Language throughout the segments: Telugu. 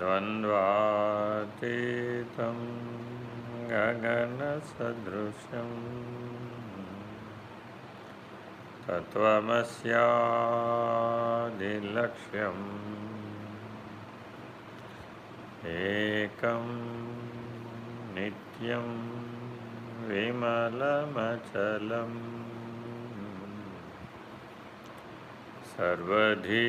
द्वन्द्वातीतं गगनसदृशम् तत्त्वमस्यादिलक्ष्यम् एकं नित्यं विमलमचलम् सर्वधी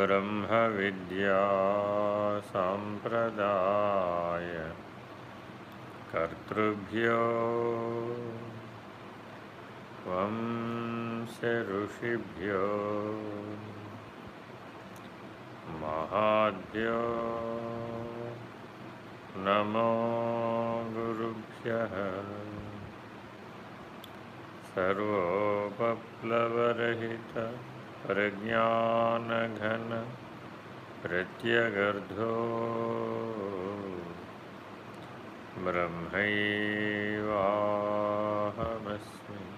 ब्रह्मविद्यासम्प्रदाय कर्तृभ्यो। वंशऋषिभ्यो महाद्यो। नमो गुरुभ्यः। सर्वोपप्लवरहित। प्रज्ञानघन प्रत्यगर्धो। ब्रह्मैवाहमस्मि।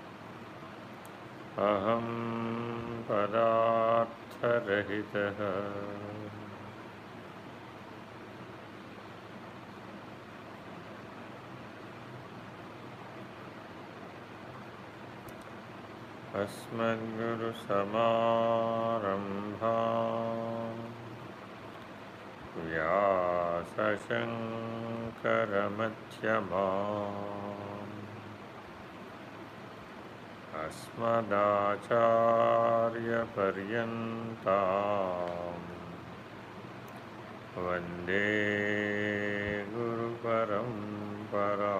अहं पदार्थरहितः। अस्मद्गुरुसमारम्भा व्यासशङ्करमध्यमा अस्मदाचार्यपर्यन्ता वंदे गुरुपरम्परा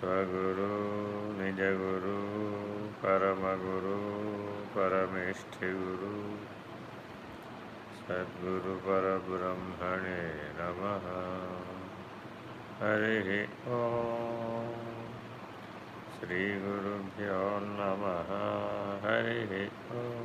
स्वगुरु निजगुरु परमगुरु परमेष्ठिगुरु सद्गुरुपरब्रह्मणे नमः हरिः ॐ श्रीगुरुभ्यो नमः हरिः ॐ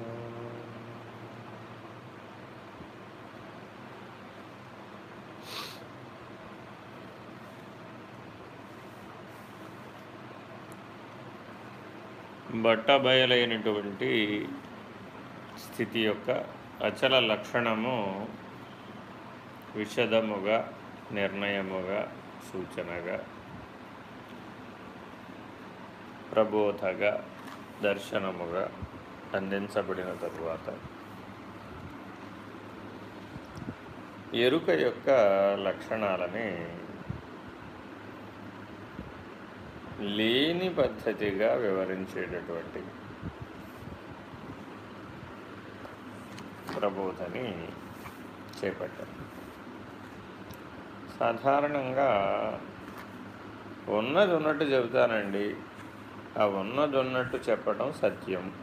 బట్టబయలైనటువంటి స్థితి యొక్క అచల లక్షణము విషదముగా నిర్ణయముగా సూచనగా ప్రబోధగా దర్శనముగా అందించబడిన తరువాత ఎరుక యొక్క లక్షణాలని లేని పద్ధతిగా వివరించేటటువంటి ప్రబోధని చేపట్టారు. సాధారణంగా ఉన్నది ఉన్నట్టు చెబుతానండి. ఆ ఉన్నది ఉన్నట్టు చెప్పడం సత్యం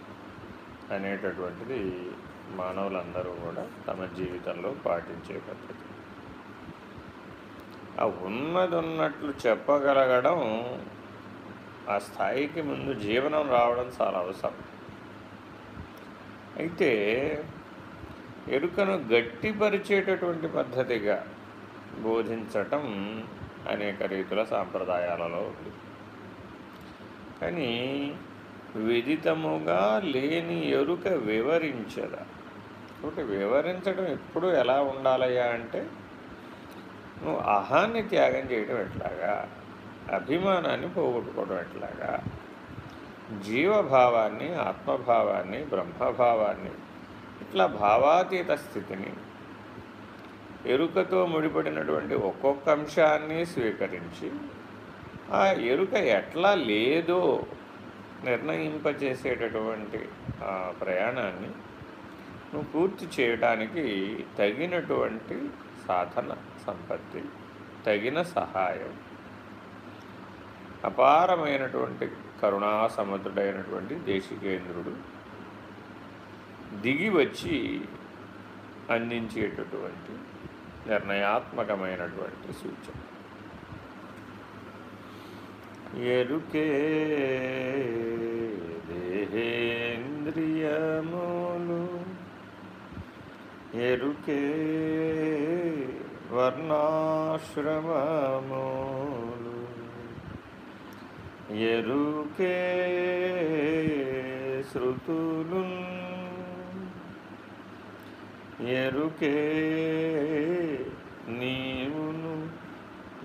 అనేటటువంటిది మానవులందరూ కూడా తమ జీవితంలో పాటించే పద్ధతి. ఆ ఉన్నది ఉన్నట్లు చెప్పగలగడం ఆ స్థాయికి ముందు జీవనం రావడం చాలా అవసరం. అయితే ఎరుకను గట్టిపరిచేటటువంటి పద్ధతిగా బోధించటం అనేక రీతుల సాంప్రదాయాలలో ఉంది. కానీ విదితముగా లేని ఎరుక వివరించదా? కాబట్టి వివరించడం ఎప్పుడు ఎలా ఉండాలయ్యా అంటే నువ్వు అహాన్ని త్యాగం చేయడం ఎట్లాగా? అభిమానాన్ని పోగొట్టుకోవడం ఎట్లాగా? జీవభావాన్ని ఆత్మభావాన్ని బ్రహ్మభావాన్ని ఇట్లా భావాతీత స్థితిని ఎరుకతో ముడిపడినటువంటి ఒక్కొక్క అంశాన్ని స్వీకరించి ఆ ఎరుక ఎట్లా లేదో నిర్ణయింపచేసేటటువంటి ఆ ప్రయాణాన్ని నువ్వు పూర్తి చేయడానికి తగినటువంటి సాధన సంపత్తి తగిన సహాయం అపారమైనటువంటి కరుణా సముద్రుడైనటువంటి దేశికేంద్రుడు దిగి వచ్చి అందించేటటువంటి నిర్ణయాత్మకమైనటువంటి సూచన. ఎరుకే దేహేంద్రియములు ఎరుకే వర్ణాశ్రమములు ఎరుకే శృతులు ఎరుకే నీవును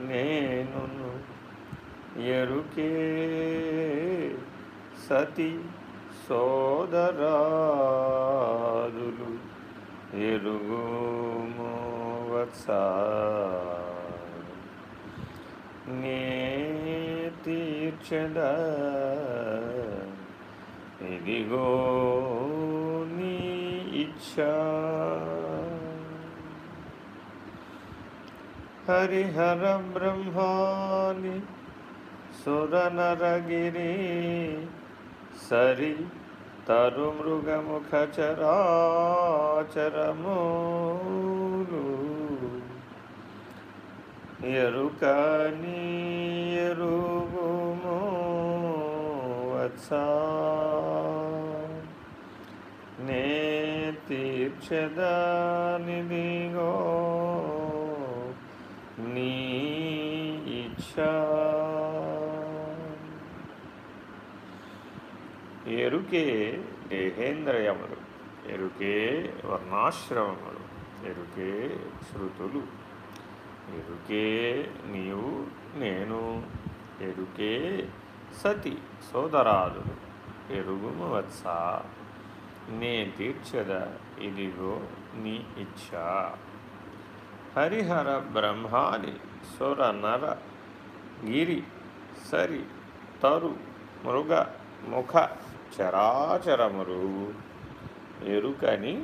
నేనును. ఎరుకే సతి సోదరాదులు ఎరుగుము వత్స నే తీర్చద ఇదిగో నీ ఇచ్చా. హరిహర బ్రహ్మాని సురనరగిరి సరి తరుమృగముఖచరాచరములు ఎరుకని ఎరు వత్సా నే తీర్చదానిదిగో నీ ఇచ్చా. ఎరుకే దేహేంద్రయములు ఎరుకే వర్ణాశ్రమములు ఎరుకే శృతులు ఎరుకే నీవు నేను ఎరుకే సతి సోదరాదులు ఎరుగుము వత్స. నే తీర్చద ఇదిగో నీ ఇచ్ఛ హరిహర బ్రహ్మాది సుర నర గిరి సరి తరు మృగ ముఖ చరాచరమురు ఎరుకని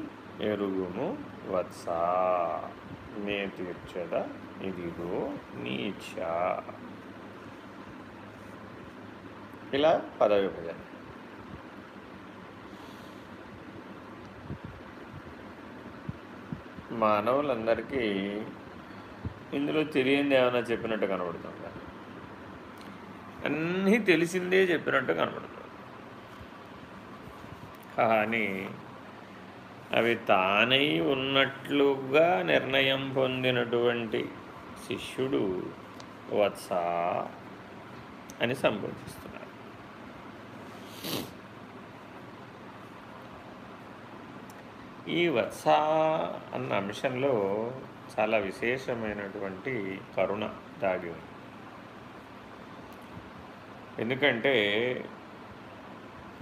ఎరుగుము వత్స. నే తీర్చద ఇదిగో నీ ఇచ్ఛ ఇలా పదవిభజన మానవులందరికీ ఇందులో తెలియంది ఏమైనా చెప్పినట్టు కనబడుతుంది? అన్నీ తెలిసిందే చెప్పినట్టు కనబడుతుంది. కానీ అవి తానై ఉన్నట్లుగా నిర్ణయం పొందినటువంటి శిష్యుడు వత్స అని సంబోధిస్తాడు ఈ వత్స అన్న అంశంలో చాలా విశేషమైనటువంటి కరుణ దాగి ఉంది. ఎందుకంటే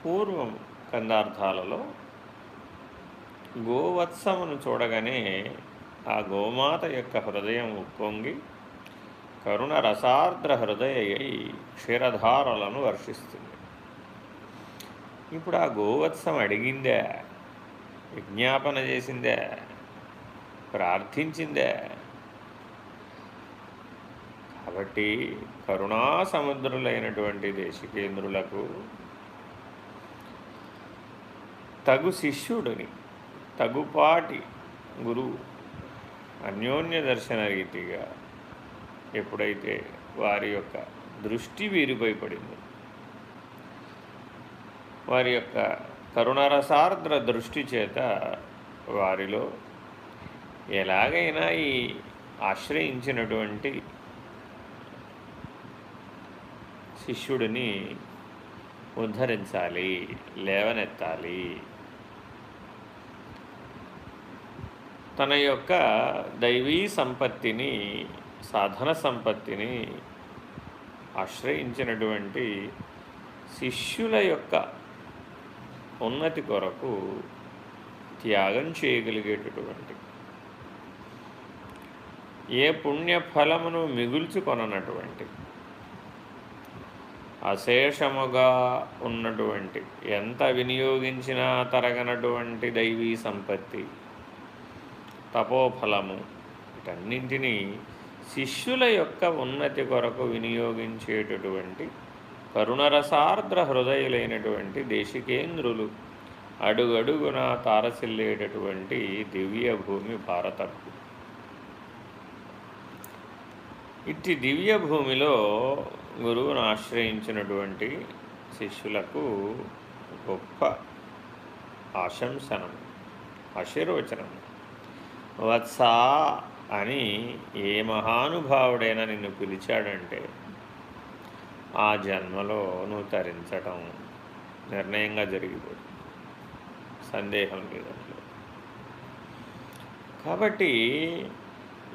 పూర్వం కందార్థాలలో గోవత్సమును చూడగానే ఆ గోమాత యొక్క హృదయం ఉప్పొంగి కరుణ రసార్ద్ర హృదయ క్షీరధారలను వర్షిస్తుంది. ఇప్పుడు ఆ గోవత్సం అడిగిందే విజ్ఞాపన చేసిందే ప్రార్థించిందే. కాబట్టి కరుణా సముద్రులైనటువంటి దేశికేంద్రులకు తగు శిష్యుడిని తగుపాటి గురువు అన్యోన్య దర్శన రీతిగా ఎప్పుడైతే వారి యొక్క దృష్టి వీరిపై పడింది వారి యొక్క కరుణరసార్ద్ర దృష్టి చేత వారిలో ఎలాగైనా ఈ ఆశ్రయించినటువంటి శిష్యుడిని ఉద్ధరించాలి లేవనెత్తాలి. తన యొక్క దైవీ సంపత్తిని సాధన సంపత్తిని ఆశ్రయించినటువంటి శిష్యుల యొక్క ఉన్నతి కొరకు త్యాగం చేయగలిగేటటువంటి ఏ పుణ్యఫలమును మిగుల్చుకొననటువంటి అశేషముగా ఉన్నటువంటి ఎంత వినియోగించినా తరగనటువంటి దైవీ సంపత్తి తపోఫలము వీటన్నింటినీ శిష్యుల యొక్క ఉన్నతి కొరకు వినియోగించేటటువంటి కరుణరసార్ద్ర హృదయులైనటువంటి దేశికేంద్రులు అడుగడుగున తారసిల్లేటటువంటి దివ్య భూమి భారతకు. ఇట్టి దివ్య భూమిలో గురువును ఆశ్రయించినటువంటి శిష్యులకు గొప్ప ఆశంసనం ఆశీర్వచనం. వత్సా అని ఏ మహానుభావుడైనా నిన్ను పిలిచాడంటే ఆ జన్మలో నువ్వు తరించటం నిర్ణయంగా జరిగిపోతుంది. సందేహం లేదట్లేదు కాబట్టి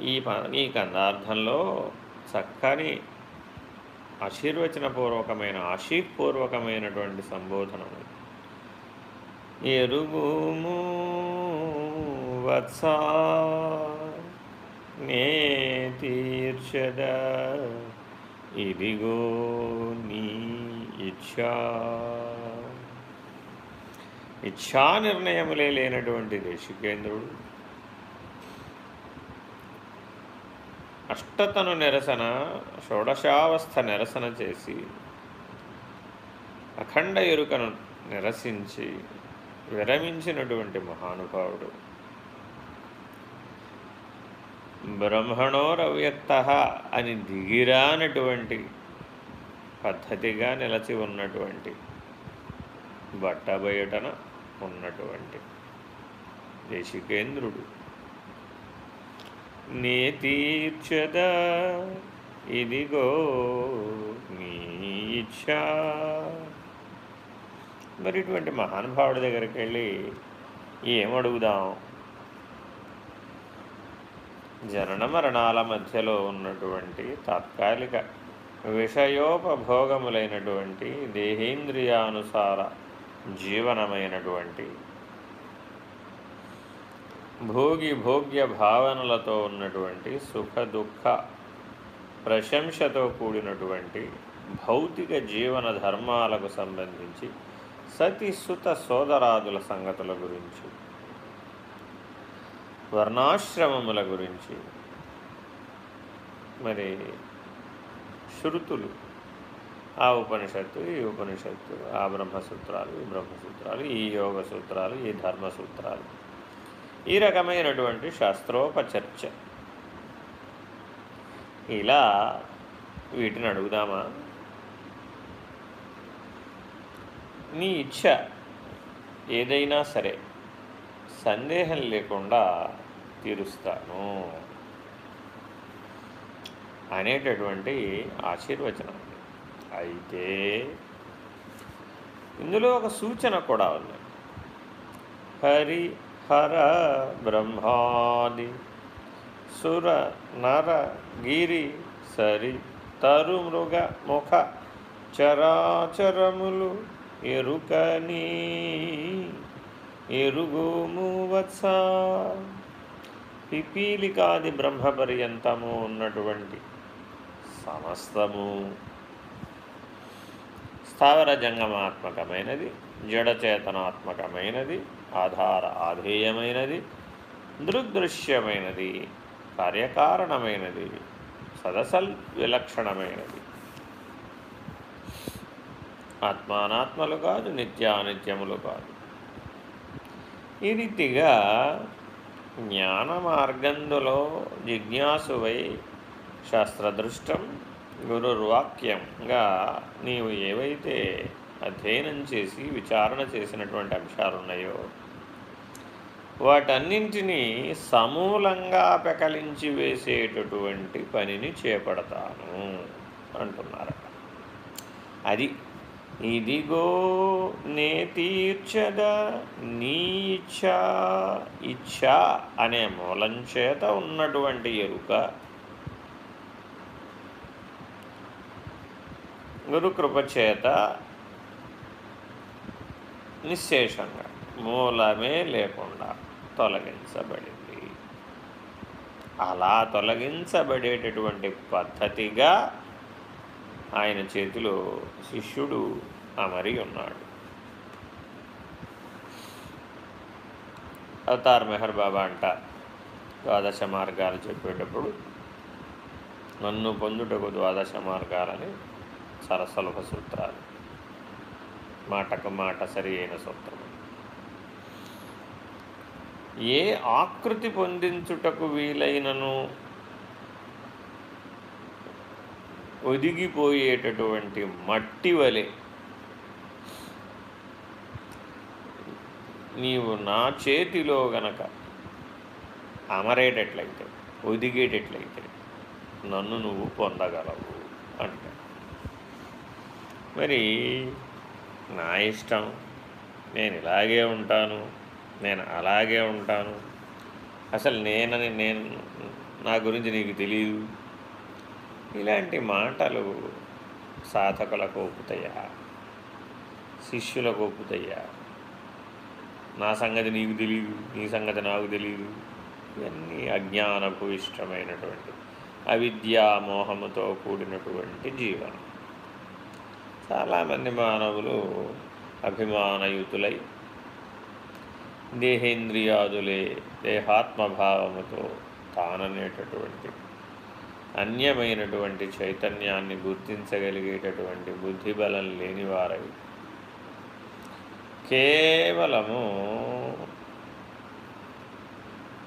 ఈ ప ఈ కందార్థంలో చక్కని ఆశీర్వచనపూర్వకమైన ఆశీపూర్వకమైనటువంటి సంబోధనము ఎరుగుము వత్సా నే తీర్చద ఇదిగో నీ ఇచ్ఛా. ఇచ్ఛా నిర్ణయములే లేనటువంటి దేశికేంద్రుడు అష్టతను నిరసన షోడశావస్థ నిరసన చేసి అఖండ ఎరుకను నిరసించి విరమించినటువంటి మహానుభావుడు. బ్రహ్మణోరవ్యక్త అని దిగిరానటువంటి పద్ధతిగా నిలచి ఉన్నటువంటి బట్టబయటన ఉన్నటువంటి దేశికేంద్రుడు నే తీర్చద ఇదిగో నీ ఇచ్చా. మరి ఇటువంటి మహానుభావుడి దగ్గరికి వెళ్ళి ఏమడుగుదాం? జనన మరణాల మధ్యలో ఉన్నటువంటి తాత్కాలిక విషయోపభోగములైనటువంటి దేహేంద్రియానుసార జీవనమైనటువంటి భోగి భోగ్య భావనలతో ఉన్నటువంటి సుఖ దుఃఖ ప్రశంసతో కూడినటువంటి భౌతిక జీవన ధర్మాలకు సంబంధించి సతి సుత సోదరాదుల సంగతుల గురించి వర్ణాశ్రమముల గురించి. మరి శృతులు. ఆ ఉపనిషత్తు ఈ ఉపనిషత్తు ఆ బ్రహ్మసూత్రాలు ఈ బ్రహ్మసూత్రాలు ఈ యోగ సూత్రాలు ఈ ధర్మసూత్రాలు. ఈ రకమైనటువంటి శాస్త్రోపచర్చ. ఇలా వీటిని అడుగుదామా? నీ ఇచ్ఛ ఏదైనా సరే సందేహం లేకుండా తీరుస్తాను. అనేటటువంటి ఆశీర్వచనం అయితే ఇందులో ఒక సూచన కూడా ఉంది. హరి హర బ్రహ్మాది సుర నర గిరి సరి తరు మృగ ముఖ చరాచరములు ఎరుకని ఎరుగోము వత్స పిపీలికాది బ్రహ్మపర్యంతము ఉన్నటువంటి సమస్తము స్థావర జంగమాత్మకమైనది జడచేతనాత్మకమైనది ఆధార ఆధేయమైనది దృగ్దృశ్యమైనది కార్యకారణమైనది సదసల్ విలక్షణమైనది ఆత్మానాత్మలు కాదు నిత్యానిత్యములు కాదు. ఈ రీతిగా జ్ఞాన మార్గందులో జిజ్ఞాసువై శాస్త్రదృష్టం గురుర్వాక్యంగా నీవు ఏవైతే అధ్యయనం చేసి విచారణ చేసినటువంటి అంశాలు ఉన్నాయో వాటన్నింటినీ సమూలంగా పెకలించి వేసేటటువంటి పనిని చేపడతాను అంటున్నారు అది ఇదిగో నే తీర్చద నీ ఇచ్చా ఇచ్చా అనే మూలం చేత ఉన్నటువంటి ఎరుక. గురుకృప చేత నిశ్శేషంగా మూలమే లేకుండా తొలగించబడింది. అలా తొలగించబడేటటువంటి పద్ధతిగా ఆయన చేతిలో శిష్యుడు అమరి ఉన్నాడు. అవతార్ మెహర్ బాబా అంట ద్వాదశ మార్గాలు చెప్పేటప్పుడు నన్ను పొందుటకు ద్వాదశ మార్గాలని చాలా సులభ సూత్రాలు. మాటకు మాట సరి అయిన సూత్రం. ఏ ఆకృతి పొందించుటకు వీలైనను ఒదిగిపోయేటటువంటి మట్టి వలె నీవు నా చేతిలో గనక అమరేటట్లయితే ఒదిగేటట్లయితే నన్ను నువ్వు పొందగలవు అంట. మరి నా ఇష్టం నేను ఇలాగే ఉంటాను నేను అలాగే ఉంటాను. అసలు నేనని నేను నా గురించి నీకు తెలియదు ఇలాంటి మాటలు సాధకులకు ఒప్పుతాయా? శిష్యులకు ఒప్పుతాయా? నా సంగతి నీకు తెలియదు నీ సంగతి నాకు తెలియదు ఇవన్నీ అజ్ఞానపు ఇష్టమైనటువంటి అవిద్యామోహముతో కూడినటువంటి జీవనం. చాలామంది మానవులు అభిమానయుతులై దేహేంద్రియాదులే దేహాత్మభావముతో తాననేటటువంటి అన్యమైనటువంటి చైతన్యాన్ని గుర్తించగలిగేటటువంటి బుద్ధిబలం లేనివారై. కేవలము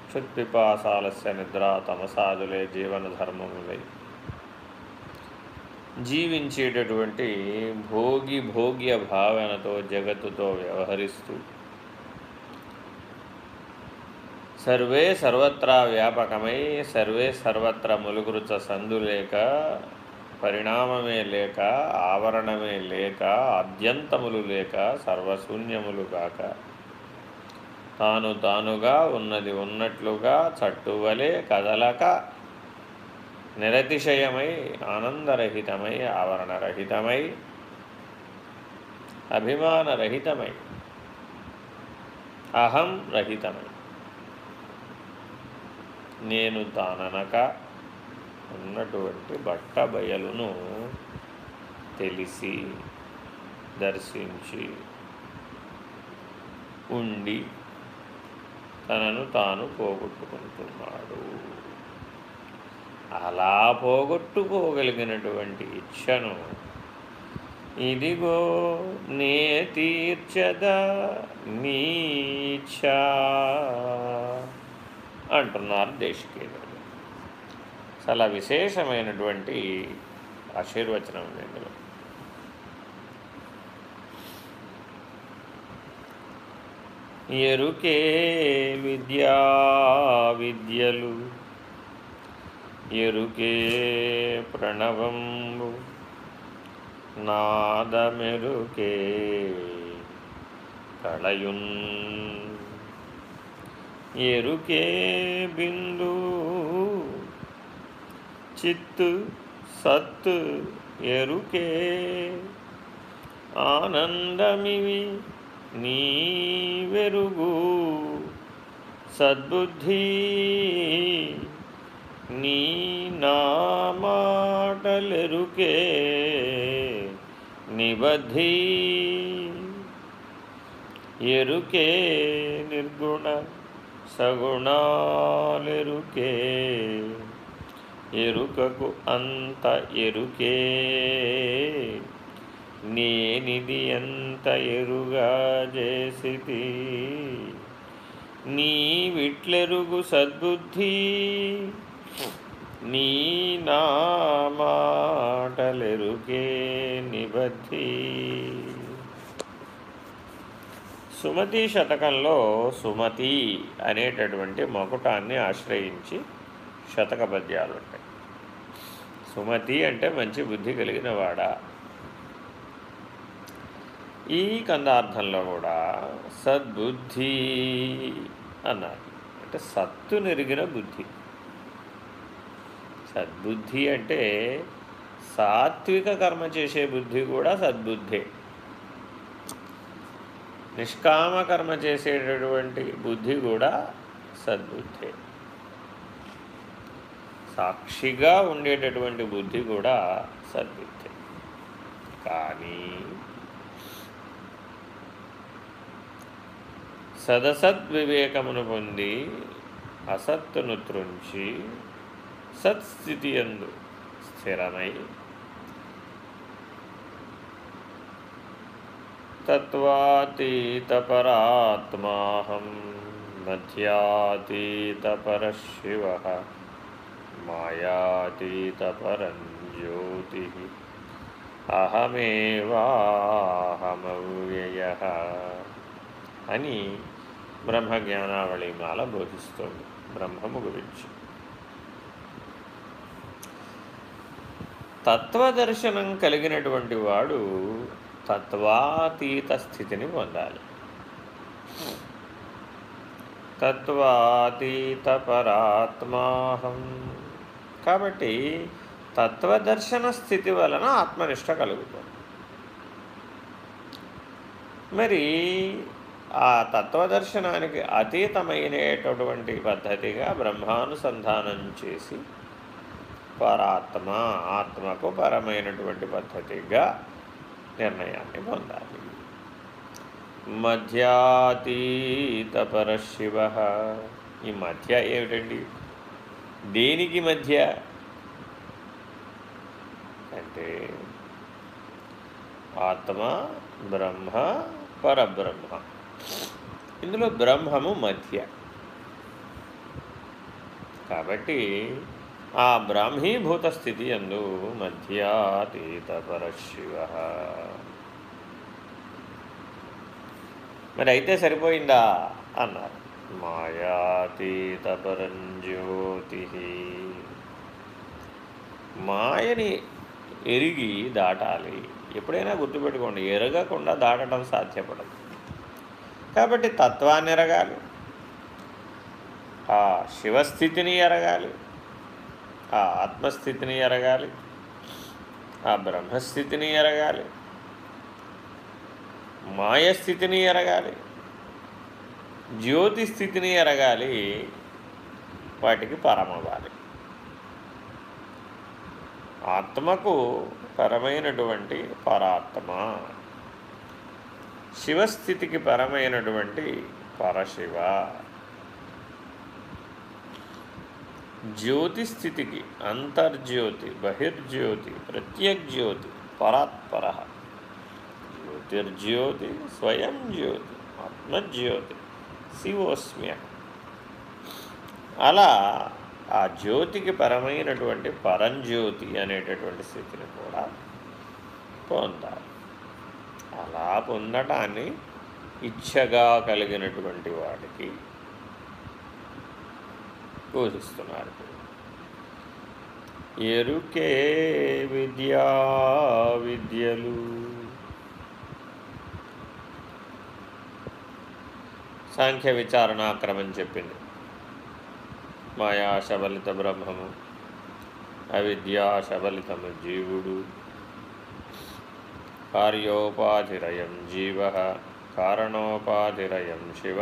క్షుత్పిపాసాలస్య నిద్ర తమసాదులే జీవన ధర్మములై జీవించేటటువంటి భోగి భోగ్య భావనతో జగత్తుతో వ్యవహరిస్తూ సర్వే సర్వత్రా వ్యాపకమై సర్వే సర్వత్ర ములుగురుచ సందు లేక పరిణామమే లేక ఆవరణమే లేక అద్యంతములు లేక సర్వశూన్యములు కాక. తాను తానుగా ఉన్నది ఉన్నట్లుగా చట్టువలే కదలక నిరతిశయమై ఆనందరహితమై ఆవరణరహితమై అభిమానరహితమై అహం రహితమై. నేను తాననక ఉన్నటువంటి బట్ట బయలును తెలిసి దర్శించి ఉండి తనను తాను పోగొట్టుకుంటున్నాడు. అలా పోగొట్టుకోగలిగినటువంటి ఇచ్ఛను ఇదిగో నే తీర్చదా నీచ అంటున్నారు దేశికేంద్రులు చాలా విశేషమైనటువంటి ఆశీర్వచనం ఉంది ఇందులో. ఎరుకే విద్యా విద్యలు ఎరుకే ప్రణవంబు నాదమెరుకే కళయున్ ఎరుకే బిందు చిత్తు సత్తు ఎరుకే. ఆనందమివి నీ వెరుగు సద్బుద్ధి నీ నా మాటలెరుకే. నిబద్ధి ఎరుకే నిర్గుణ సగుణాలెరుకే ఎరుకకు అంత ఎరుకే. నేనిది ఎంత ఎరుగా చేసితి? నీ విట్లెరుగు సద్బుద్ధి? నీ నా మాటలెరుకే నిబద్ధి? సుమతి శతకంలో సుమతి అనేటటువంటి మకుటాన్ని ఆశ్రయించి శతక పద్యాలు ఉంటాయి. సుమతి అంటే మంచి బుద్ధి కలిగిన వాడా? ఈ కందార్థంలో కూడా సద్బుద్ధి అన్నారు. అంటే సత్తు నెరిగిన బుద్ధి. సద్బుద్ధి అంటే సాత్విక కర్మ చేసే బుద్ధి కూడా సద్బుద్ధే. నిష్కామకర్మ చేసేటటువంటి బుద్ధి కూడా సద్బుద్ధి. సాక్షిగా ఉండేటటువంటి బుద్ధి కూడా సద్బుద్ధి. కానీ సదసద్వివేకమును పొంది అసత్తును త్రుంచి సత్స్థితి ఎందు స్థిరమై తత్వాతీతపరాత్మాహం మధ్యాతీతపరశివ మాయాతీతపరం జ్యోతి అహమేవాహమవ్యయ అని బ్రహ్మజ్ఞానావళిమాల బోధిస్తోంది. బ్రహ్మము గురించి తత్వదర్శనం కలిగినటువంటి వాడు తత్వాతీత స్థితిని పొందాలి. తత్వాతీత పరాత్మాహం కాబట్టి తత్వదర్శన స్థితి వలన ఆత్మనిష్ట కలుగుతుంది. మరి ఆ తత్వదర్శనానికి అతీతమైనటువంటి పద్ధతిగా బ్రహ్మానుసంధానం చేసి పరాత్మ ఆత్మకు పరమైనటువంటి పద్ధతిగా నిర్ణయాన్ని పొందాలి. మధ్యాతీత పరశివ ఈ మధ్య ఏమిటండి? దేనికి మధ్య? అంటే ఆత్మ బ్రహ్మ పరబ్రహ్మ. ఇందులో బ్రహ్మము మధ్య. కాబట్టి ఆ బ్రాహ్మీభూత స్థితి అందు మధ్యాతీత పరశివ మరి అయితే సరిపోయిందా? అన్నారు. మాయాతీత పరంజ్యోతి మాయని ఎరిగి దాటాలి. ఎప్పుడైనా గుర్తుపెట్టుకోండి ఎరగకుండా దాటడం సాధ్యపడదు. కాబట్టి తత్వాన్ని ఎరగాలి. ఆ శివస్థితిని ఎరగాలి. ఆ ఆత్మస్థితిని ఎరగాలి ఆ బ్రహ్మస్థితిని ఎరగాలి మాయస్థితిని ఎరగాలి జ్యోతి స్థితిని ఎరగాలి వాటికి పరమవ్వాలి. ఆత్మకు పరమైనటువంటి పరాత్మ శివస్థితికి పరమైనటువంటి పరశివ. జ్యోతి స్థితికి అంతర్జ్యోతి బహిర్జ్యోతి ప్రత్యగ్జ్యోతి పరాత్పర. జ్యోతిర్జ్యోతి స్వయం జ్యోతి ఆత్మజ్యోతి శివోస్మ్య. అలా ఆ జ్యోతికి పరమైనటువంటి పరంజ్యోతి అనేటటువంటి స్థితిని కూడా పొందాలి. అలా పొందటాన్ని ఇచ్చగా కలిగినటువంటి వాడికి పూజిస్తున్నారు ఎరుకే విద్యా విద్యలు. సాంఖ్య విచారణాక్రమం చెప్పింది. మాయా శబలిత బ్రహ్మము అవిద్యా శబలితము జీవుడు. కార్యోపాధిరయం జీవ కారణోపాధిరయం శివ.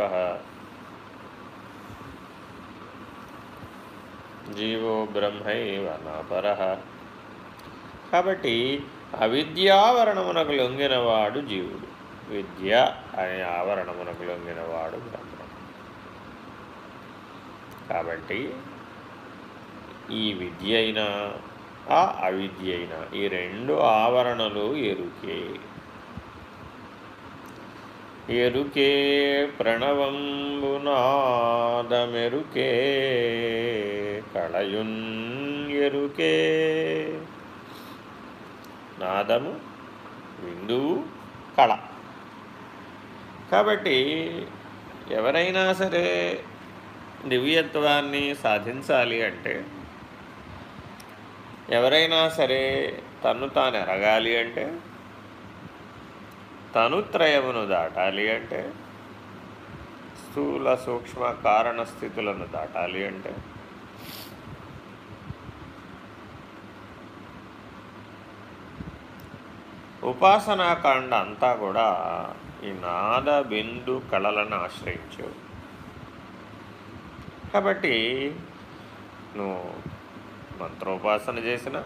జీవో బ్రహ్మైవ నాపర కాబట్టి అవిద్యావరణమునకు లొంగినవాడు జీవుడు. విద్య అనే ఆవరణమునకు లొంగినవాడు బ్రహ్మ. కాబట్టి ఈ విద్య అయినా ఆ అవిద్య అయినా ఈ రెండు ఆవరణలు ఎరుకే. ఎరుకే ప్రణవంబునాదమెరుకే కళయున్ ఎరుకే. నాదము విందువు కళ. కాబట్టి ఎవరైనా సరే దివ్యత్వాన్ని సాధించాలి అంటే ఎవరైనా సరే తన్ను తాను ఎరగాలి అంటే తనుత్రయమును దాటాలి అంటే స్థూల సూక్ష్మ కారణ స్థితులను దాటాలి అంటే ఉపాసనాకాండ అంతా కూడా ఈ నాద బిందు కళలను ఆశ్రయించు. కాబట్టి నువ్వు మంత్రోపాసన చేసిన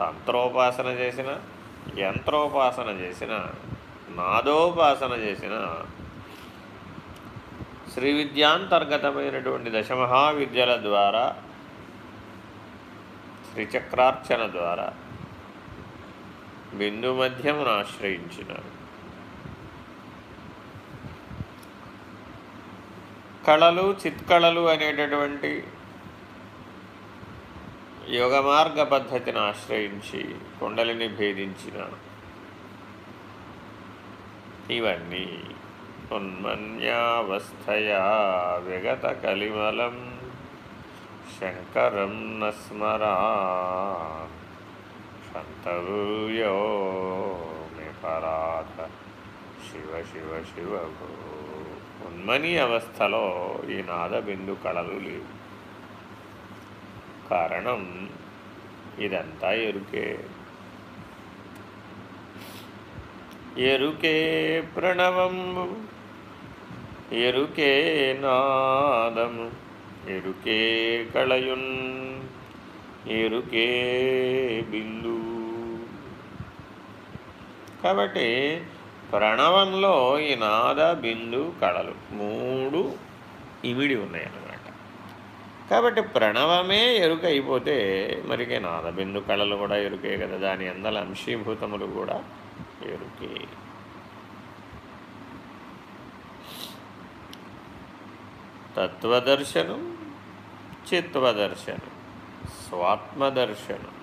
తంత్రోపాసన చేసిన యంత్రోపాసన చేసిన నాదోపాసన చేసిన శ్రీ విద్యాంతర్గతమైనటువంటి దశమహావిద్యల ద్వారా శ్రీచక్రార్చన ద్వారా బిందు మధ్యమును ఆశ్రయించినారు కళలు చిత్కళలు అనేటటువంటి యోగ మార్గ పద్ధతిని ఆశ్రయించి కుండలిని భేదించిన ఇవన్నీ ఉన్మన్యావస్థయా విగత కలిమలం శంకరం నస్మరా. సంతవూయో మే పరాధ. శివ శివ శివ ఉన్మని అవస్థలో ఈ నాదబిందు కళలు లేవు. కారణం. ఇదంతా ఎరుకే. ఎరుకే ప్రణవము ఎరుకే నాదము ఎరుకే కళయున్. ఎరుకే బిందు కాబట్టి ప్రణవంలో ఈ నాద బిందు కళలు మూడు ఇమిడి ఉన్నాయి అన్నమాట కాబట్టి ప్రణవమే ఎరుక అయిపోతే మరికే నాదబిందు కళలు కూడా ఎరుకే కదా దాని అందల అంశీభూతములు కూడా ఎరుకే. తత్వదర్శనం చిత్వదర్శనం స్వాత్మదర్శనం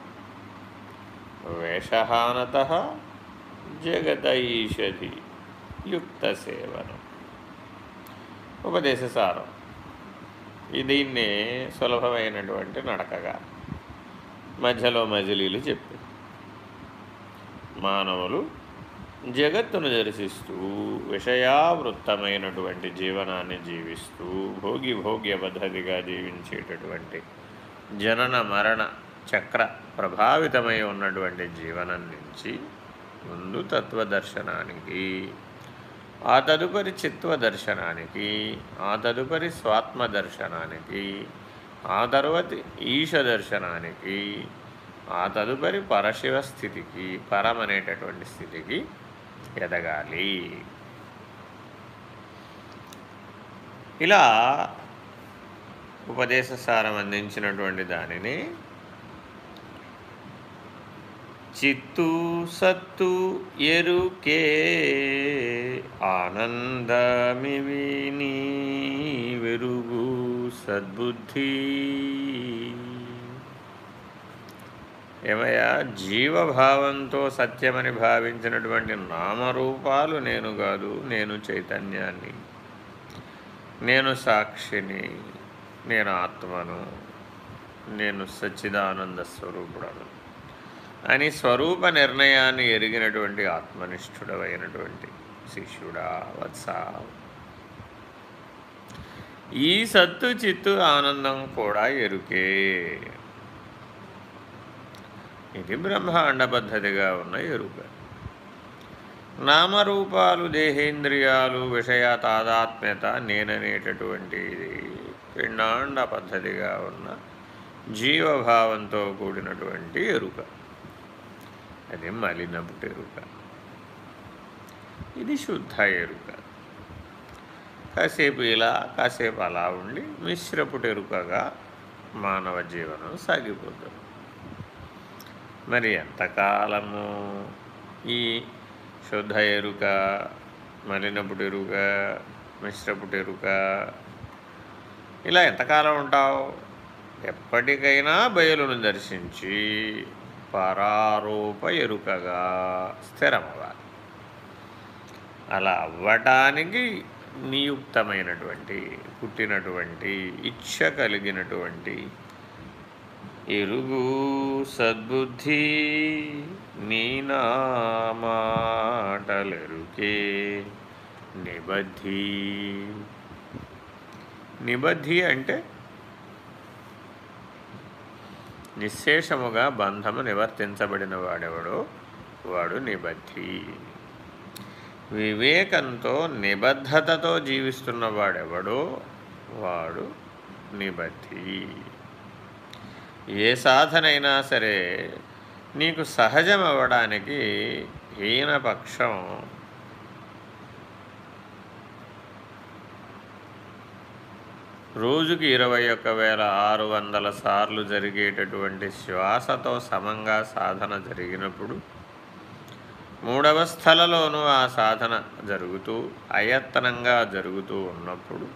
వేషహానత జగతైషధి యుక్త సేవనం ఉపదేశసారం దీన్నే సులభమైనటువంటి నడకగా మధ్యలో మజిలీలు చెప్పి మానవులు జగత్తును దర్శిస్తూ విషయావృత్తమైనటువంటి జీవనాన్ని జీవిస్తూ భోగి భోగ్య పద్ధతిగా జీవించేటటువంటి జనన మరణ చక్ర ప్రభావితమై ఉన్నటువంటి జీవనం నుంచి ముందు తత్వదర్శనానికి ఆ తదుపరి చిత్వ దర్శనానికి ఆ తదుపరి స్వాత్మ దర్శనానికి ఆ తరువాత ఈశ దర్శనానికి ఆ తదుపరి పరశివ స్థితికి పరమనేటటువంటి స్థితికి ఎదగాలి. ఇలా ఉపదేశ సారం అందించినటువంటి దానిని చిత్తు సత్తు ఎరుకే ఆనందమివి నీ వెరుగు సద్బుద్ధి. ఏమయ్యా జీవభావంతో సత్యమని భావించినటువంటి నామరూపాలు నేను కాదు నేను చైతన్యాన్ని. నేను సాక్షిని నేను ఆత్మను నేను సచ్చిదానంద స్వరూపుడను. అని స్వరూప నిర్ణయాన్ని ఎరిగినటువంటి ఆత్మనిష్ఠుడమైనటువంటి శిష్యుడా వత్స. ఈ సత్తు చిత్తు ఆనందం కూడా ఎరుకే. ఇది బ్రహ్మాండ పద్ధతిగా ఉన్న ఎరుక. నామరూపాలు దేహేంద్రియాలు విషయ తాదాత్మ్యత నేననేటటువంటిది పిండాండ పద్ధతిగా ఉన్న జీవభావంతో కూడినటువంటి ఎరుక. అది మలినపుట ఎరుక ఇది శుద్ధ ఎరుక కాసేపు ఇలా కాసేపు అలా ఉండి మిశ్రపుట ఎరుకగా మానవ జీవనం సాగిపోతుంది. మరి ఎంతకాలము ఈ శుద్ధ ఎరుక మలినపుట ఎరుక మిశ్రపుట ఎరుక ఇలా ఎంతకాలం ఉంటావు? ఎప్పటికైనా బయలును దర్శించి పరారూప ఎరుకగా స్థిరమవ్వాలి. అలా అవ్వటానికి నియుక్తమైనటువంటి పుట్టినటువంటి ఇచ్ఛ కలిగినటువంటి ఎరుగు సద్బుద్ధి నీనామాటలెరుకే నిబద్ధి. నిబద్ధి అంటే నిశ్శేషముగా బంధము నివర్తించబడిన వాడెవడో? వాడు నిబద్ధి. వివేకంతో నిబద్ధతతో జీవిస్తున్న వాడెవడో? వాడు నిబద్ధి. ఏ సాధనైనా సరే నీకు సహజమవ్వడానికి హీనపక్షం రోజుకి ఇరవై ఒక్క వేల ఆరు వందల సార్లు జరిగేటటువంటి శ్వాసతో సమంగా సాధన జరిగినప్పుడు మూడవ స్థలలోనూ ఆ సాధన జరుగుతూ అయత్తనంగా జరుగుతూ ఉన్నప్పుడు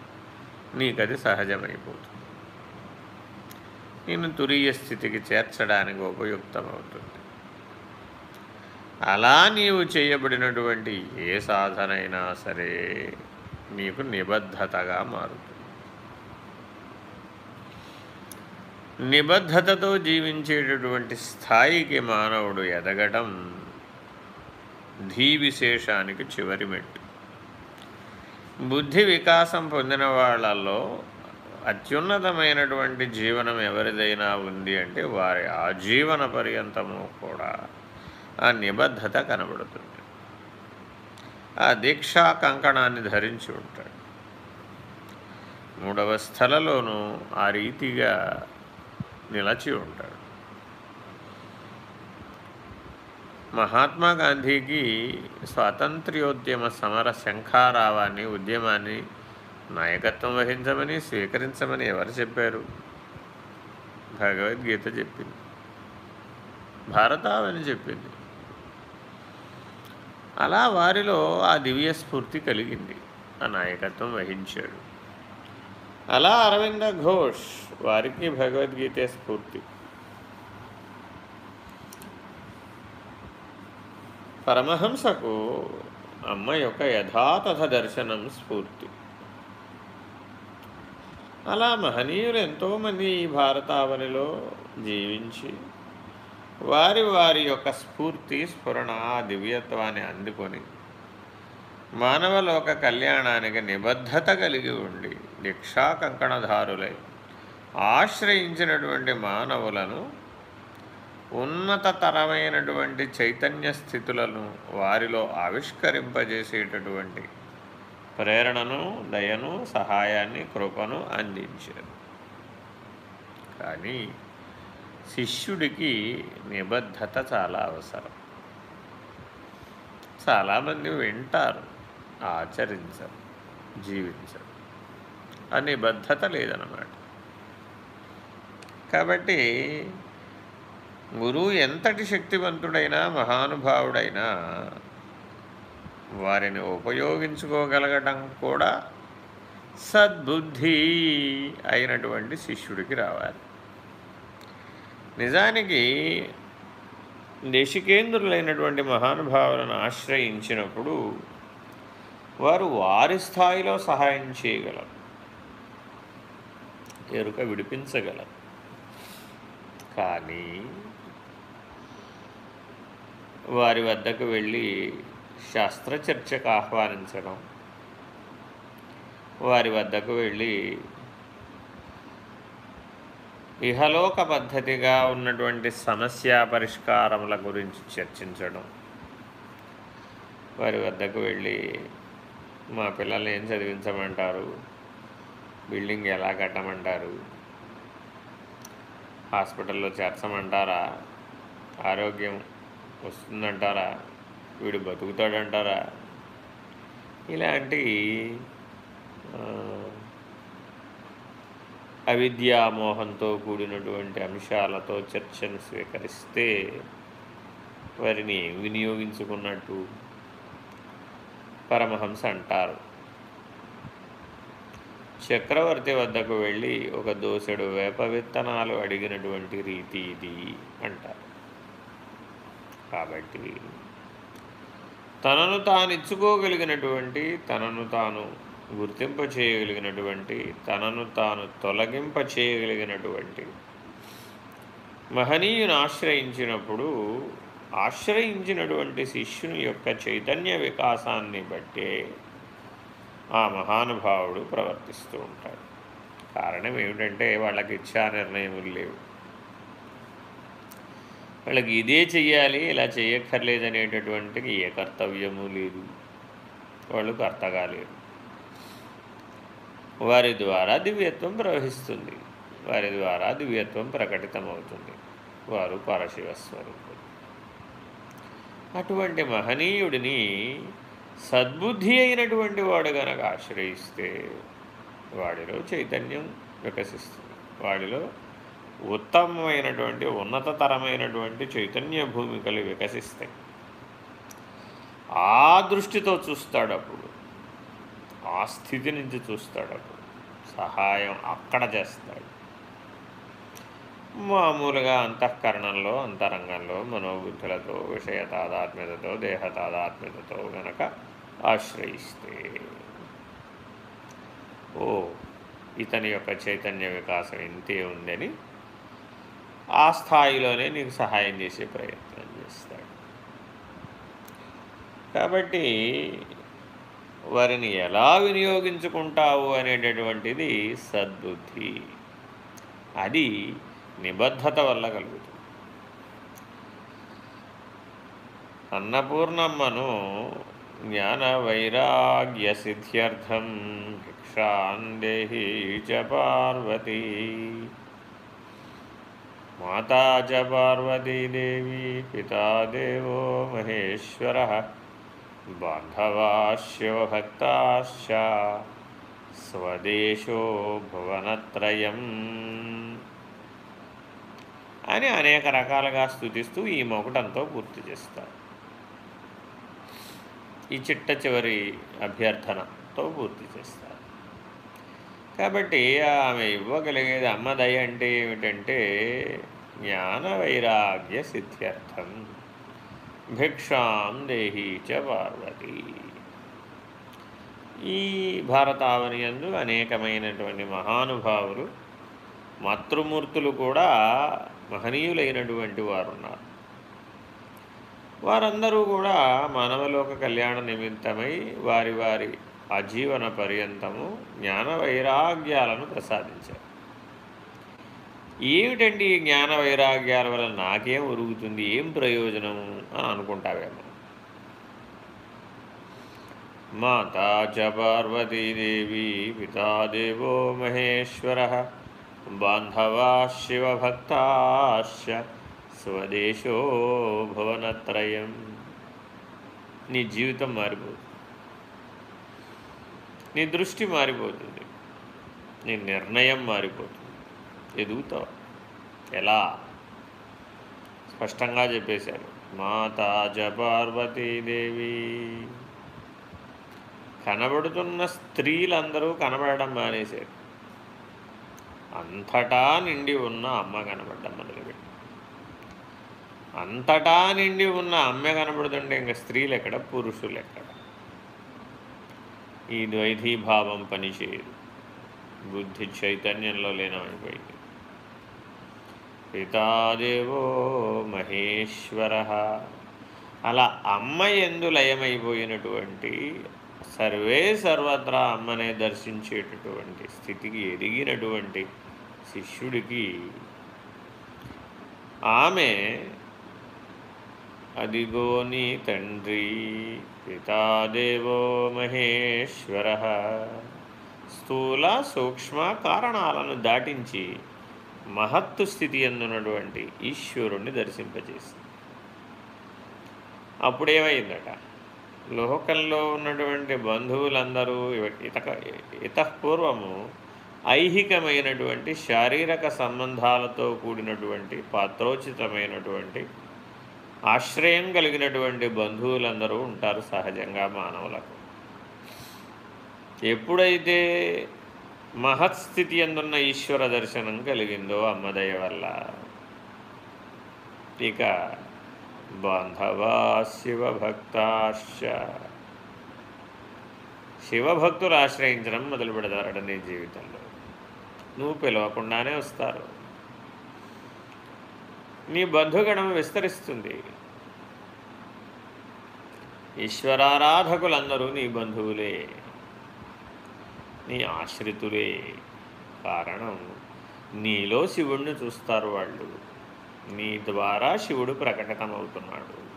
నీకది సహజమైపోతుంది. నేను తురియ స్థితికి చేర్చడానికి ఉపయుక్తమవుతుంది. అలా నీవు చేయబడినటువంటి ఏ సాధనైనా సరే నీకు నిబద్ధతగా మారుతుంది. నిబద్ధతతో జీవించేటటువంటి స్థాయికి మానవుడు ఎదగటం ధీ విశేషానికి చివరి మెట్టు. బుద్ధి వికాసం పొందిన వాళ్ళల్లో అత్యున్నతమైనటువంటి జీవనం ఎవరిదైనా ఉంది అంటే వారి ఆజీవన పర్యంతము కూడా ఆ నిబద్ధత కనబడుతుంది. ఆ దీక్షా కంకణాన్ని ధరించి ఉంటాడు. మూడవ స్థలలోనూ ఆ రీతిగా నిలచి ఉంటాడు. మహాత్మా గాంధీకి స్వాతంత్ర్యోద్యమ సమర శంఖారావాన్ని ఉద్యమాన్ని నాయకత్వం వహించమని స్వీకరించమని ఎవరు చెప్పారు? భగవద్గీత చెప్పింది. భారతావని చెప్పింది. అలా వారిలో ఆ దివ్య స్ఫూర్తి కలిగింది. ఆ నాయకత్వం వహించాడు. అలా అరవింద ఘోష్ వారికి భగవద్గీత స్ఫూర్తి. పరమహంసకు అమ్మ యొక్క యథాతథ దర్శనం స్ఫూర్తి. అలా మహనీయులు ఎంతోమంది ఈ భారతావనిలో జీవించి వారి వారి యొక్క స్ఫూర్తి స్ఫురణ దివ్యత్వాన్ని అందుకొని మానవలోక కళ్యాణానికి నిబద్ధత కలిగి ఉండి దీక్షా కంకణధారులై ఆశ్రయించినటువంటి మానవులను ఉన్నతతరమైనటువంటి చైతన్య స్థితులను వారిలో ఆవిష్కరింపజేసేటటువంటి ప్రేరణను దయను సహాయాన్ని కృపను అందించారు. కానీ శిష్యుడికి నిబద్ధత చాలా అవసరం. చాలామంది వింటారు ఆచరించరు జీవించరు. అనే నిబద్ధత లేదన్నమాట. కాబట్టి గురువు ఎంతటి శక్తివంతుడైనా మహానుభావుడైనా వారిని ఉపయోగించుకోగలగటం కూడా సద్బుద్ధి అయినటువంటి శిష్యుడికి రావాలి. నిజానికి దేశికేంద్రులైనటువంటి మహానుభావులను ఆశ్రయించినప్పుడు వారు వారి స్థాయిలో సహాయం చేయగలరు. ఎరుక విడిపించగలదు కానీ వారి వద్దకు వెళ్ళి శాస్త్రచర్చకు ఆహ్వానించడం వారి వద్దకు వెళ్ళి ఇహలోక పద్ధతిగా ఉన్నటువంటి సమస్య పరిష్కారముల గురించి చర్చించడం వారి వద్దకు వెళ్ళి మా పిల్లల్ని ఏం చదివించమంటారు? బిల్డింగ్ ఎలా కట్టమంటారు? హాస్పిటల్లో చేర్చమంటారా? ఆరోగ్యం వస్తుందంటారా? వీడు బతుకుతాడంటారా? ఇలాంటి అవిద్యామోహంతో కూడినటువంటి అంశాలతో చర్చను స్వీకరిస్తే వారిని వినియోగించుకున్నట్టు పరమహంస అంటారు. చక్రవర్తి వద్దకు వెళ్ళి ఒక దోసెడు వేప విత్తనాలు అడిగినటువంటి రీతి ఇది అంటారు. కాబట్టి తనను తాను ఇచ్చుకోగలిగినటువంటి తనను తాను గుర్తింప చేయగలిగినటువంటి తనను తాను తొలగింప చేయగలిగినటువంటి మహనీయుని ఆశ్రయించినప్పుడు ఆశ్రయించినటువంటి శిష్యుని యొక్క చైతన్య వికాసాన్ని బట్టే ఆ మహానుభావుడు ప్రవర్తిస్తూ ఉంటాడు. కారణం ఏమిటంటే వాళ్ళకి ఇచ్చా నిర్ణయములు లేవు. వాళ్ళకి ఇదే చెయ్యాలి ఇలా చేయక్కర్లేదు అనేటటువంటి ఏ కర్తవ్యము లేదు. వాళ్ళు కర్తగా లేరు. వారి ద్వారా దివ్యత్వం ప్రవహిస్తుంది. వారి ద్వారా దివ్యత్వం ప్రకటితమవుతుంది. వారు పరశివస్వరూపులు. అటువంటి మహనీయుడిని సద్బుద్ధి అయినటువంటి వాడు గనక ఆశ్రయిస్తే వాడిలో చైతన్యం వికసిస్తుంది వాడిలో ఉత్తమమైనటువంటి ఉన్నతతరమైనటువంటి చైతన్య భూమికలు వికసిస్తాయి. ఆ దృష్టితో చూస్తాడు అప్పుడు. ఆ స్థితి నుంచి చూస్తాడు అప్పుడు. సహాయం అక్కడ చేస్తాడు. మామూలుగా అంతఃకరణంలో అంతరంగంలో మనోబుద్ధులతో విషయ తాదాత్మ్యతతో దేహ తాదాత్మ్యతతో గనక ఆశ్రయిస్తే. ఓ ఇతని యొక్క చైతన్య వికాసం ఇంతే ఉందని ఆ స్థాయిలోనే నీకు సహాయం చేసే ప్రయత్నం చేస్తాడు. కాబట్టి వారిని ఎలా వినియోగించుకుంటావు అనేటటువంటిది సద్బుద్ధి. అది నిబద్ధత వల్ల కలుగుతుంది. అన్నపూర్ణమ్మను జ్ఞాన వైరాగ్య సిద్ధ్యర్థం భిక్షాందేహి చ పార్వతీ మాతా చ పార్వతీదేవి పితా దేవో మహేశ్వర బాంధవాశ్యోభక్తాశ్చ స్వదేశో భువనత్రయం అని అనేక రకాలుగా స్థుతిస్తూ ఈ మొకటంతో పూర్తి చేస్తారు. ఈ చిట్ట చివరి అభ్యర్థనతో పూర్తి చేస్తారు. కాబట్టి ఆమె ఇవ్వగలిగేది అమ్మదయ అంటే ఏమిటంటే జ్ఞాన వైరాగ్య సిద్ధ్యర్థం. భిక్షాం దేహీ చ పార్వతి. ఈ భారతావనియందు అనేకమైనటువంటి మహానుభావులు మాతృమూర్తులు కూడా మహనీయులైనటువంటి వారు ఉన్నారు వారందరూ కూడా మానవలోక కళ్యాణ నిమిత్తమై వారి వారి ఆజీవన పర్యంతము జ్ఞాన వైరాగ్యాలను ప్రసాదించారు. ఏమిటండి ఈ జ్ఞాన వైరాగ్యాల వల్ల నాకేం ఉరుగుతుంది ఏం ప్రయోజనం అని అనుకుంటావేమో. మాతా చ పార్వతీదేవి పితాదేవో మహేశ్వర. బాంధవా శివభక్తాశ్చ. స్వదేశో భువనత్రయం. నీ జీవితం మారిపోతుంది నీ దృష్టి మారిపోతుంది. నీ నిర్ణయం మారిపోతుంది. ఎదుగుతావు. ఎలా? స్పష్టంగా చెప్పేశారు. మాతా జ పార్వతీదేవి. కనబడుతున్న స్త్రీలందరూ కనబడడం మానేశారు. అంతటా నిండి ఉన్న అమ్మ కనబడ్డం అంతటా నిండి ఉన్న అమ్మే కనబడుతుంటే ఇంకా స్త్రీలు ఎక్కడ పురుషులు ఎక్కడ ఈ ద్వైధీభావం పనిచేయదు. బుద్ధి చైతన్యంలో లీనమైపోయింది. పితాదేవో మహేశ్వర. అలా అమ్మ ఎందు లయమైపోయినటువంటి సర్వే సర్వత్రా అమ్మనే దర్శించేటటువంటి స్థితికి ఎదిగినటువంటి శిష్యుడికి ఆమె అదిగో నీ తండ్రి పితాదేవో మహేశ్వర. స్థూల సూక్ష్మ కారణాలను దాటించి మహత్తు స్థితి అందున్నటువంటి ఈశ్వరుణ్ణి దర్శింపజేసింది. అప్పుడేమైందట? లోకంలో ఉన్నటువంటి బంధువులందరూ ఇతక ఇతపూర్వము ఐహికమైనటువంటి శారీరక సంబంధాలతో కూడినటువంటి పాత్రోచితమైనటువంటి ఆశ్రయం కలిగినటువంటి బంధువులందరూ ఉంటారు సహజంగా మానవులకు. ఎప్పుడైతే మహత్స్థితి ఎందున్న ఈశ్వర దర్శనం కలిగిందో అమ్మదయ వల్ల ఇక బాంధవా శివభక్తాశ్చ. శివభక్తులు ఆశ్రయించడం మొదలు పెడతారట నీ జీవితంలో. నువ్వు పిలవకుండానే వస్తారు. నీ బంధుగణం విస్తరిస్తుంది. ఈశ్వరారాధకులందరూ నీ బంధువులే. నీ ఆశ్రితులే. కారణం నీలో శివుణ్ణి చూస్తారు వాళ్ళు. నీ ద్వారా శివుడు ప్రకటనమవుతున్నాడు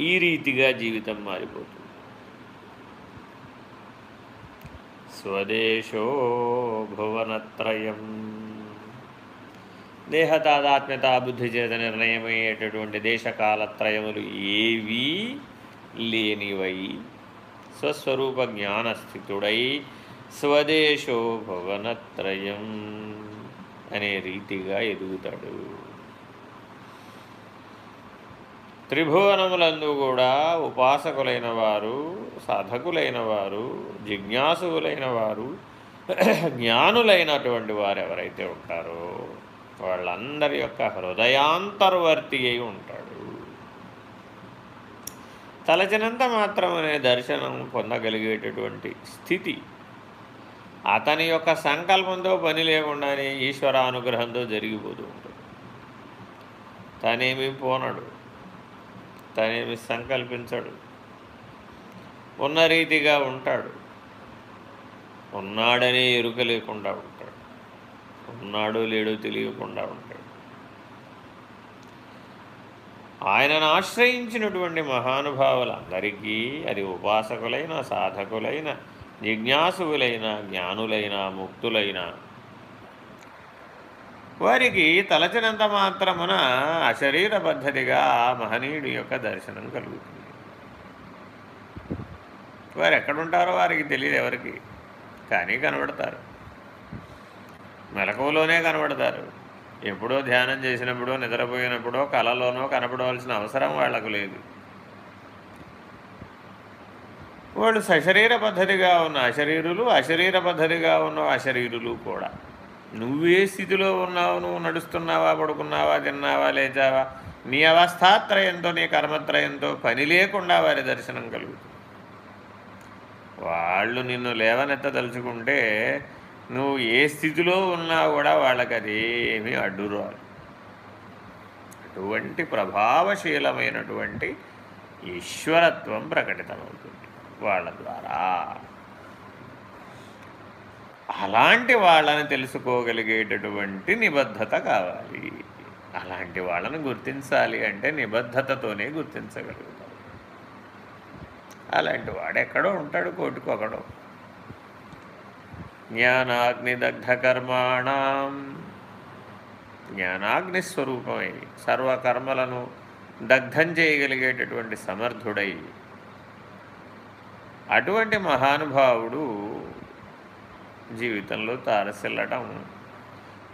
ఈ రీతిగా జీవితం మారిపోతుంది. స్వదేశో భువనత్రయం. దేహ తాదాత్మ్యత బుద్ధి చేత నిర్ణయమయ్యేటటువంటి దేశకాలత్రయములు ఏవీ లేనివై స్వస్వరూప జ్ఞానస్థితుడై స్వదేశో భవనత్రయం అనే రీతిగా ఎదుగుతాడు. త్రిభువనములందు కూడా ఉపాసకులైన వారు సాధకులైన వారు జిజ్ఞాసువులైన వారు జ్ఞానులైనటువంటి వారు ఎవరైతే ఉంటారో వాళ్ళందరి యొక్క హృదయాంతర్వర్తి అయి ఉంటాడు. తలచినంత మాత్రమనే దర్శనం పొందగలిగేటటువంటి స్థితి. అతని యొక్క సంకల్పంతో పని లేకుండానే ఈశ్వర అనుగ్రహంతో జరిగిపోతూ ఉంటుంది. తనేమి పోనడు. తనేమి సంకల్పించడు. ఉన్న రీతిగా ఉంటాడు. ఉన్నాడనే ఎరుక లేకుండా ఉంటాడు. ఉన్నాడో లేడో తెలియకుండా ఉంటాడు. ఆయనను ఆశ్రయించినటువంటి మహానుభావులందరికీ అది ఉపాసకులైన సాధకులైన జిజ్ఞాసువులైన జ్ఞానులైన ముక్తులైన వారికి తలచినంత మాత్రమున అశరీర పద్ధతిగా మహనీయుడి యొక్క దర్శనం కలుగుతుంది. వారు ఎక్కడుంటారో వారికి తెలియదు ఎవరికి కానీ కనబడతారు. మెలకువలోనే కనబడతారు. ఎప్పుడో ధ్యానం చేసినప్పుడో నిద్రపోయినప్పుడో కళలోనో కనపడవలసిన అవసరం వాళ్ళకు లేదు. వాళ్ళు సశరీర పద్ధతిగా ఉన్న అశరీరులు అశరీర పద్ధతిగా ఉన్న అశరీరులు కూడా. నువ్వే స్థితిలో ఉన్నావు నువ్వు నడుస్తున్నావా పడుకున్నావా తిన్నావా లేచావా? నీ అవస్థాత్రయంతో నీ కర్మత్రయంతో పని లేకుండా వారి దర్శనం కలుగుతుంది. వాళ్ళు నిన్ను లేవనెత్తదలుచుకుంటే నువ్వు ఏ స్థితిలో ఉన్నా కూడా వాళ్ళకి అదేమీ అడ్డురాదు. అటువంటి ప్రభావశీలమైనటువంటి ఈశ్వరత్వం ప్రకటితమవుతుంది వాళ్ళ ద్వారా. అలాంటి వాళ్ళని తెలుసుకోగలిగేటటువంటి నిబద్ధత కావాలి. అలాంటి వాళ్ళని గుర్తించాలి అంటే నిబద్ధతతోనే గుర్తించగలుగుతాం. అలాంటి వాడు ఎక్కడో ఉంటాడు కోటికొకడో జ్ఞానాగ్నిదగ్ధ జ్ఞానాగ్నిస్వరూపమై సర్వకర్మలను దగ్ధం చేయగలిగేటటువంటి సమర్థుడై. అటువంటి మహానుభావుడు జీవితంలో తారసిల్లటం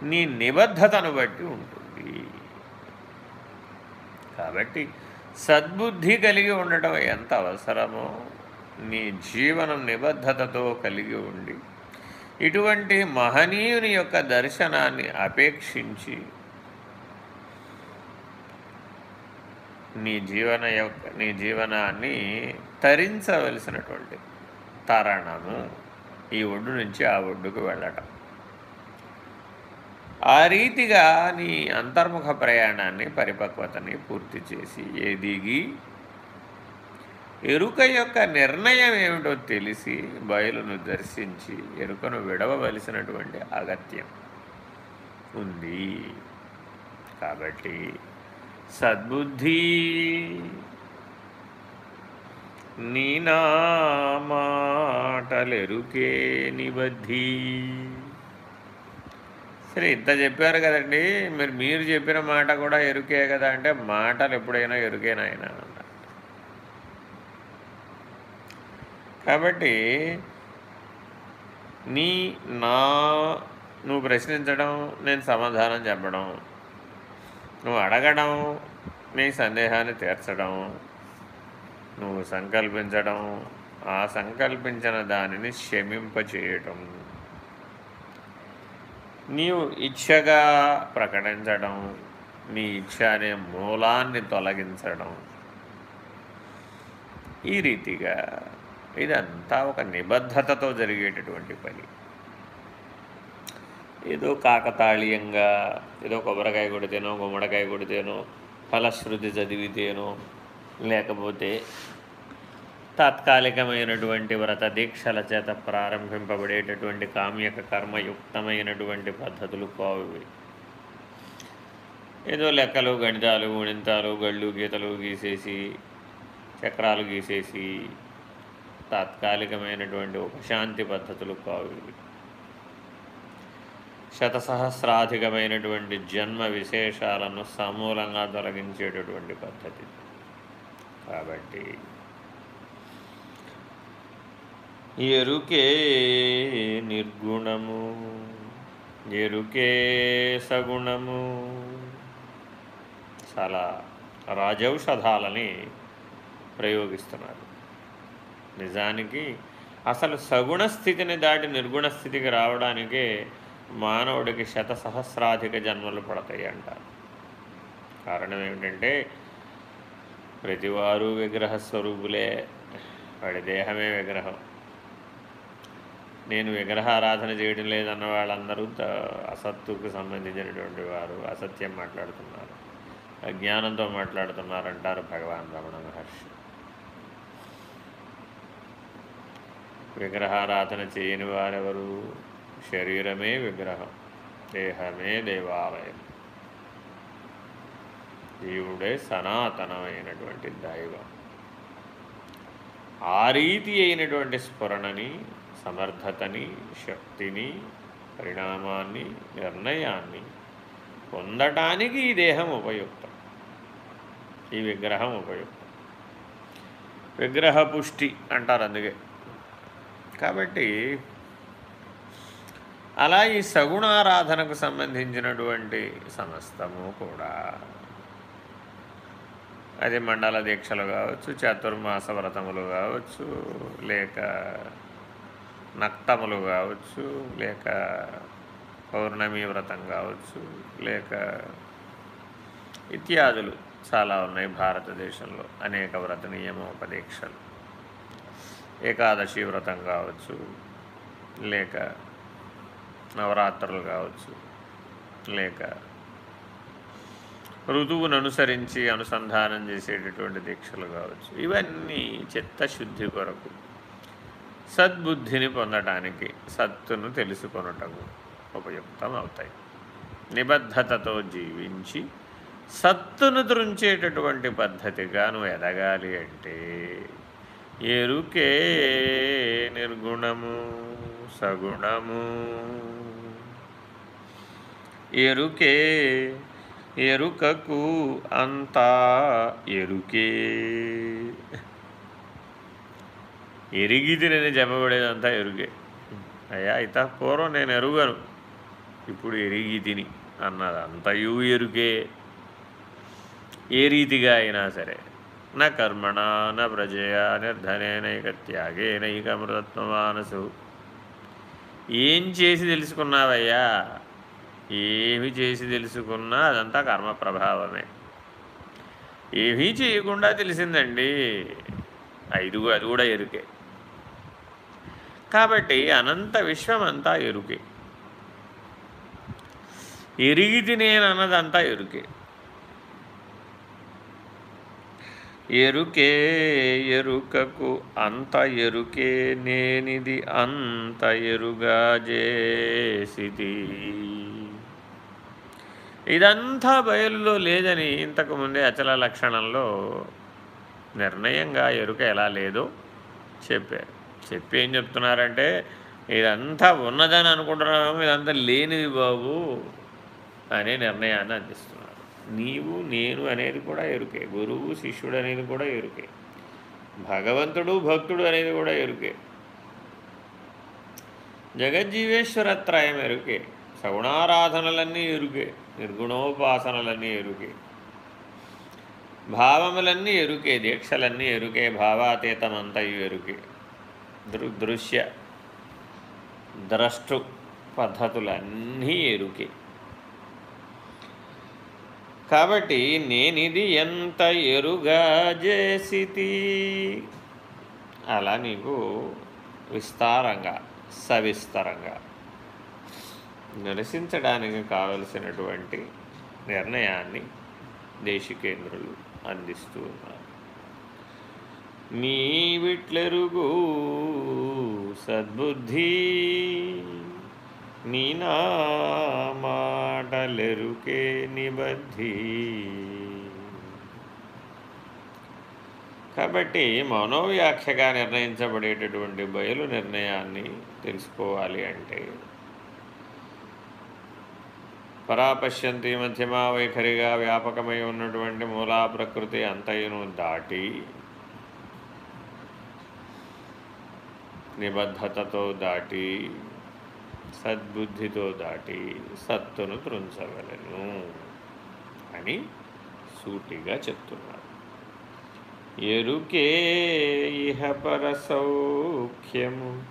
నీ నిబద్ధతను బట్టి ఉంటుంది. కాబట్టి సద్బుద్ధి కలిగి ఉండటం ఎంత అవసరమో నీ జీవనం నిబద్ధతతో కలిగి ఉండి ఇటువంటి మహనీయుని యొక్క దర్శనాన్ని అపేక్షించి నీ జీవన యొక్క నీ జీవనాన్ని తరించవలసినటువంటి తరణము ఈ ఒడ్డు నుంచి ఆ ఒడ్డుకు వెళ్ళటం. ఆ రీతిగా నీ అంతర్ముఖ ప్రయాణాన్ని పరిపక్వతని పూర్తి చేసి ఎదిగి ఎరుక యొక్క నిర్ణయం ఏమిటో తెలిసి బయలును దర్శించి ఎరుకను విడవవలసినటువంటి అగత్యం ఉంది. కాబట్టి సద్బుద్ధి నీ మాటలెరుకే నిబద్ధి. సరే ఇంత చెప్పారు కదండి. మరి మీరు చెప్పిన మాట కూడా ఎరుకే కదా అంటే మాటలు ఎప్పుడైనా ఎరుకేనాయన? కాబట్టి నీ నా నువ్వు ప్రశ్నించడం నేను సమాధానం చెప్పడం నువ్వు అడగడం నీ సందేహాన్ని తీర్చడం నువ్వు సంకల్పించడం ఆ సంకల్పించిన దానిని క్షమింపచేయటం నీవు ఇచ్ఛగా ప్రకటించడం నీ ఇచ్ఛ అనే మూలాన్ని తొలగించడం. ఈ రీతిగా ఇదంతా ఒక నిబద్ధతతో జరిగేటటువంటి పని. ఏదో కాకతాళీయంగా ఏదో కొబ్బరికాయ కొడితేనో గుమ్మడికాయ కొడితేనో ఫలశ్రుతి చదివితేనో లేకపోతే తాత్కాలికమైనటువంటి వ్రత దీక్షల చేత ప్రారంభింపబడేటటువంటి కామ్యక కర్మయుక్తమైనటువంటి పద్ధతులు కావు. ఏదో లెక్కలు గణితాలు గుణింతాలు గళ్ళు గీతలు గీసేసి చక్రాలు గీసేసి తాత్కాలికమైనటువంటి ఉపశాంతి పద్ధతులు కావు ఇవి. శతసహస్రాధికమైనటువంటి జన్మ విశేషాలను సమూలంగా తొలగించేటటువంటి పద్ధతి. కాబట్టి ఎరుకే నిర్గుణము ఎరుకే సగుణము. చాలా రాజౌషధాలని ప్రయోగిస్తున్నారు. నిజానికి అసలు సగుణ స్థితిని దాటి నిర్గుణ స్థితికి రావడానికే మానవుడికి శత సహస్రాధిక జన్మలు పడతాయి అంటారు. కారణం ఏమిటంటే ప్రతివారు విగ్రహ స్వరూపులే వాడి దేహమే విగ్రహం. నేను విగ్రహారాధన చేయడం లేదన్న వాళ్ళందరూ అసత్తుకు సంబంధించినటువంటి వారు అసత్యం మాట్లాడుతున్నారు. అజ్ఞానంతో మాట్లాడుతున్నారంటారు భగవాన్ రమణ మహర్షి. విగ్రహారాధన చేయని వారెవరు? శరీరమే విగ్రహం దేహమే దేవాలయం. దేవుడే సనాతనమైనటువంటి దైవం. ఆ రీతి అయినటువంటి స్ఫురణని సమర్థతని శక్తిని పరిణామాన్ని నిర్ణయాన్ని పొందటానికి ఈ దేహం ఉపయుక్తం. ఈ విగ్రహం ఉపయుక్తం. విగ్రహ పుష్టి అంటారు అందుకే. కాబట్టి అలా ఈ సగుణారాధనకు సంబంధించినటువంటి సమస్తము కూడా అది మండల దీక్షలు కావచ్చు చతుర్మాస వ్రతములు కావచ్చు లేక నక్తములు కావచ్చు లేక పౌర్ణమి వ్రతం కావచ్చు లేక ఇత్యాదులు చాలా ఉన్నాయి భారతదేశంలో అనేక వ్రత నియమోపదీక్షలు. ఏకాదశి వ్రతం కావచ్చు లేక నవరాత్రులు కావచ్చు లేక ఋతువును అనుసరించి అనుసంధానం చేసేటటువంటి దీక్షలు కావచ్చు. ఇవన్నీ చిత్తశుద్ధి కొరకు సద్బుద్ధిని పొందటానికి సత్తును తెలుసుకొనటకు ఉపయుక్తం అవుతాయి నిబద్ధతతో జీవించి సత్తును దృంచేటటువంటి పద్ధతిగా నువ్వు ఎదగాలి అంటే ఎరుకే నిర్గుణము సగుణము. ఎరుకే ఎరుకకు అంతా ఎరుకే. ఎరిగితినని చెప్పబడేదంతా ఎరుకే. అయ్యా ఇత పూర్వం నేను ఎరుగను. ఇప్పుడు ఎరిగి తిని అన్నది అంతయు ఎరుకే. ఏ రీతిగా అయినా సరే. న కర్మణ న ప్రజయా నిర్ధనేనైక త్యాగేనైక అమృతత్వమానసు ఏం చేసి తెలుసుకున్నావయ్యా? ఏమి చేసి తెలుసుకున్నా అదంతా కర్మ ప్రభావమే. ఏమీ చేయకుండా తెలిసిందండి. ఐదు అది కూడా ఎరుకే. కాబట్టి అనంత విశ్వమంతా ఎరుకే. ఎరిగితి నేను అన్నదంతా ఎరుకే. ఎరుకే ఎరుకకు అంత ఎరుకే నేనిది అంత ఎరుగా చేసిది. ఇదంతా బయలులో లేదని ఇంతకుముందే అచల లక్షణంలో నిర్ణయంగా ఎరుక ఎలా లేదో చెప్పారు చెప్పి ఏం చెప్తున్నారంటే ఇదంతా ఉన్నదని అనుకుంటున్నాము ఇదంతా లేనిది బాబు అనే నిర్ణయాన్ని అందిస్తుంది. నీవు నేను అనేది కూడా ఎరుకే. గురువు శిష్యుడు అనేది కూడా ఎరుకే. భగవంతుడు భక్తుడు అనేది కూడా ఎరుకే. జగజ్జీవేశ్వరత్రయం ఎరుకే. సగుణారాధనలన్నీ ఎరుకే. నిర్గుణోపాసనలన్నీ ఎరుకే. భావములన్నీ ఎరుకే. దీక్షలన్నీ ఎరుకే. భావాతీతమంతయు ఎరుకే. దృ దృశ్య ద్రష్టు పద్ధతులన్నీ ఎరుకే. కాబట్టి నేనిది ఎంత ఎరుగా చేసి అలా నీకు విస్తారంగా సవిస్తరంగా నిరసించడానికి కావలసినటువంటి నిర్ణయాన్ని దేశికేంద్రులు అందిస్తూ ఉన్నారు. నీ విట్లెరుగు సద్బుద్ధి నీ నా మాటలెరుకే నిబద్ధి. కాబట్టి మనోవ్యాఖ్యగా నిర్ణయించబడేటటువంటి బయలు నిర్ణయాన్ని తెలుసుకోవాలి అంటే పరాపశ్యంతి మధ్యమా వైఖరిగా వ్యాపకమై ఉన్నటువంటి మూలా ప్రకృతి అంతయును దాటి నిబద్ధతతో దాటి సద్బుద్ధితో దాటి సత్తును త్రుంచగలను అని సూటిగా చెప్తున్నారు. ఎరుకే ఇహ పరసౌఖ్యము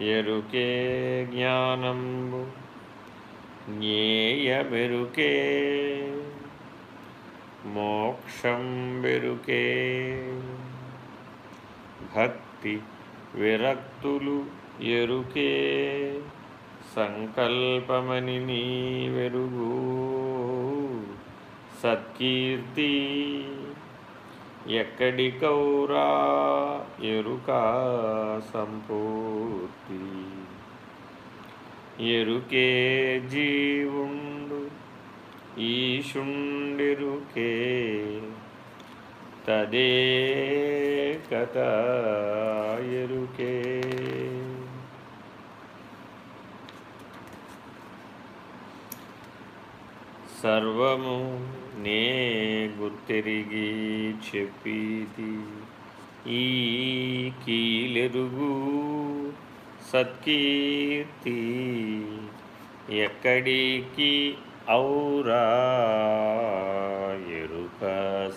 ఎరుకే జ్ఞానంబు జ్ఞేయమెరుకే మోక్షం బెరుకే భక్తి విరక్తులు ఎరుకే సంకల్పమని నీవెరుగు సత్కీర్తి ఎక్కడి కౌరా ఎరుకా సంపూర్తి. ఎరుకే జీవుండు ఈశుండెరుకే తదే కథ ఎరుకే. సర్వము నే గుర్తిరిగి చెప్పిది. ఈ కీలెరుగు సత్కీర్తి ఎక్కడికి ఔరా? ఎరుక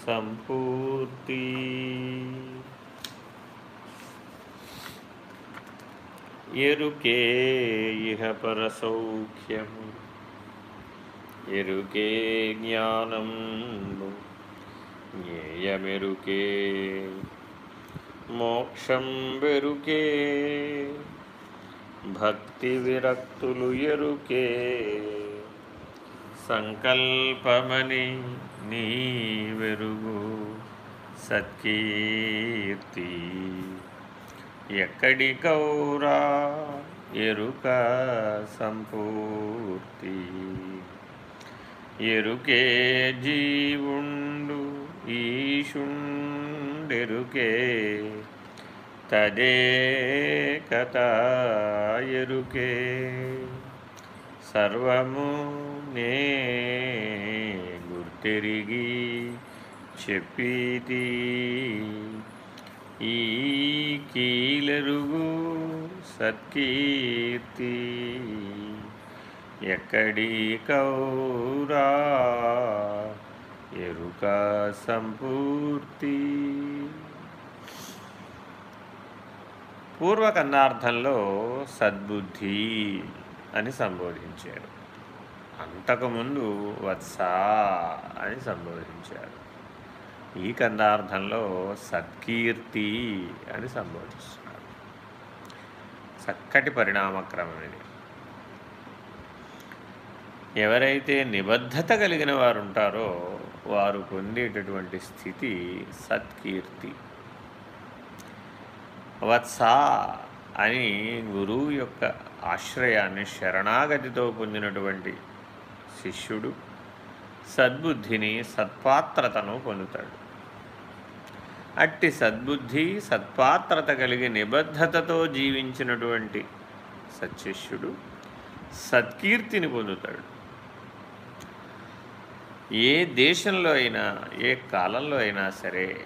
సంపూర్తి. ఎరుకే ఇహ పరసౌఖ్యము ఎరుకే జ్ఞానం జ్ఞేయమెరుకే మోక్షం వెరుకే భక్తి విరక్తులు ఎరుకే. సంకల్పమని నీ వెరుగు సత్కీర్తి ఎక్కడికౌరా ఎరుక సంపూర్తి. ఎరుకే జీవుండు ఈశుండెరుకే. తదే కథ ఎరుకే. సర్వము నే గుర్తిరిగి చెప్పితి. ఈ కీలెరుగు సత్కీర్తి. ఎక్కడి కౌరా? ఎరుక సంపూర్తి. పూర్వకన్నార్థంలో సద్బుద్ధి అని సంబోధించారు అంతకుముందు వత్స అని సంబోధించారు ఈ కన్నార్థంలో సత్కీర్తి అని సంబోధిస్తున్నారు చక్కటి పరిణామక్రమం ఇది. ఎవరైతే నిబద్ధత కలిగిన వారు ఉంటారో వారు పొందేటటువంటి స్థితి సత్కీర్తి. వత్స అని గురువు యొక్క ఆశ్రయాన్ని శరణాగతితో పొందినటువంటి శిష్యుడు సద్బుద్ధిని సత్పాత్రతను పొందుతాడు. అట్టి సద్బుద్ధి సత్పాత్రత కలిగి నిబద్ధతతో జీవించినటువంటి సత్శిష్యుడు సత్కీర్తిని పొందుతాడు. ఏ దేశంలో అయినా ఏ కాలంలో అయినా సరే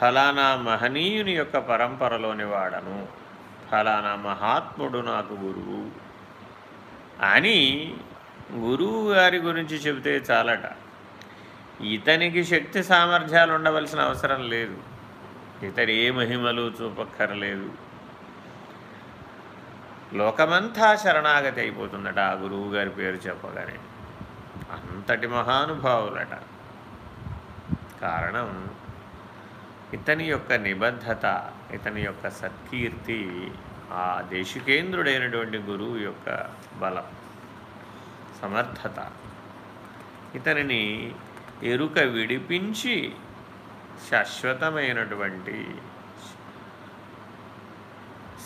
ఫలానా మహనీయుని యొక్క పరంపరలోని వాడను. ఫలానా మహాత్ముడు నాకు గురువు అని గురువు గారి గురించి చెబితే చాలట. ఇతనికి శక్తి సామర్థ్యాలు ఉండవలసిన అవసరం లేదు. ఇతడు ఏ మహిమలు చూపక్కర్లేదు. లోకమంతా శరణాగతి అయిపోతుందట ఆ గురువు గారి పేరు చెప్పగానే. అంతటి మహానుభావులట. కారణం ఇతని యొక్క నిబద్ధత ఇతని యొక్క సత్కీర్తి ఆ దేశికేంద్రుడైనటువంటి గురువు యొక్క బలం సమర్థత. ఇతనిని ఎరుక విడిపించి శాశ్వతమైనటువంటి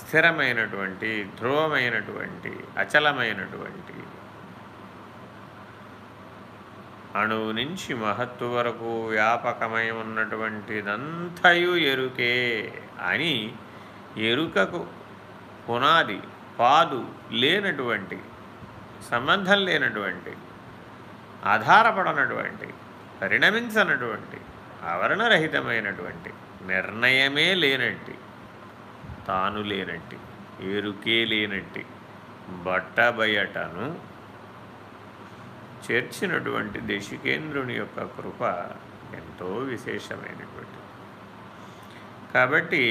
స్థిరమైనటువంటి ధ్రువమైనటువంటి అచలమైనటువంటి అణువు నుంచి మహత్తు వరకు వ్యాపకమై ఉన్నటువంటిదంతయు ఎరుకే అని ఎరుకకు పునాది పాదు లేనటువంటి సంబంధం లేనటువంటి ఆధారపడనటువంటి పరిణమించనటువంటి ఆవరణరహితమైనటువంటి నిర్ణయమే లేనట్టి తాను లేనట్టి ఎరుకే లేనట్టి బట్టబయటను చేర్చినటువంటి దేశికేంద్రుని యొక్క కృప ఎంతో విశేషమైనటువంటి కాబట్టి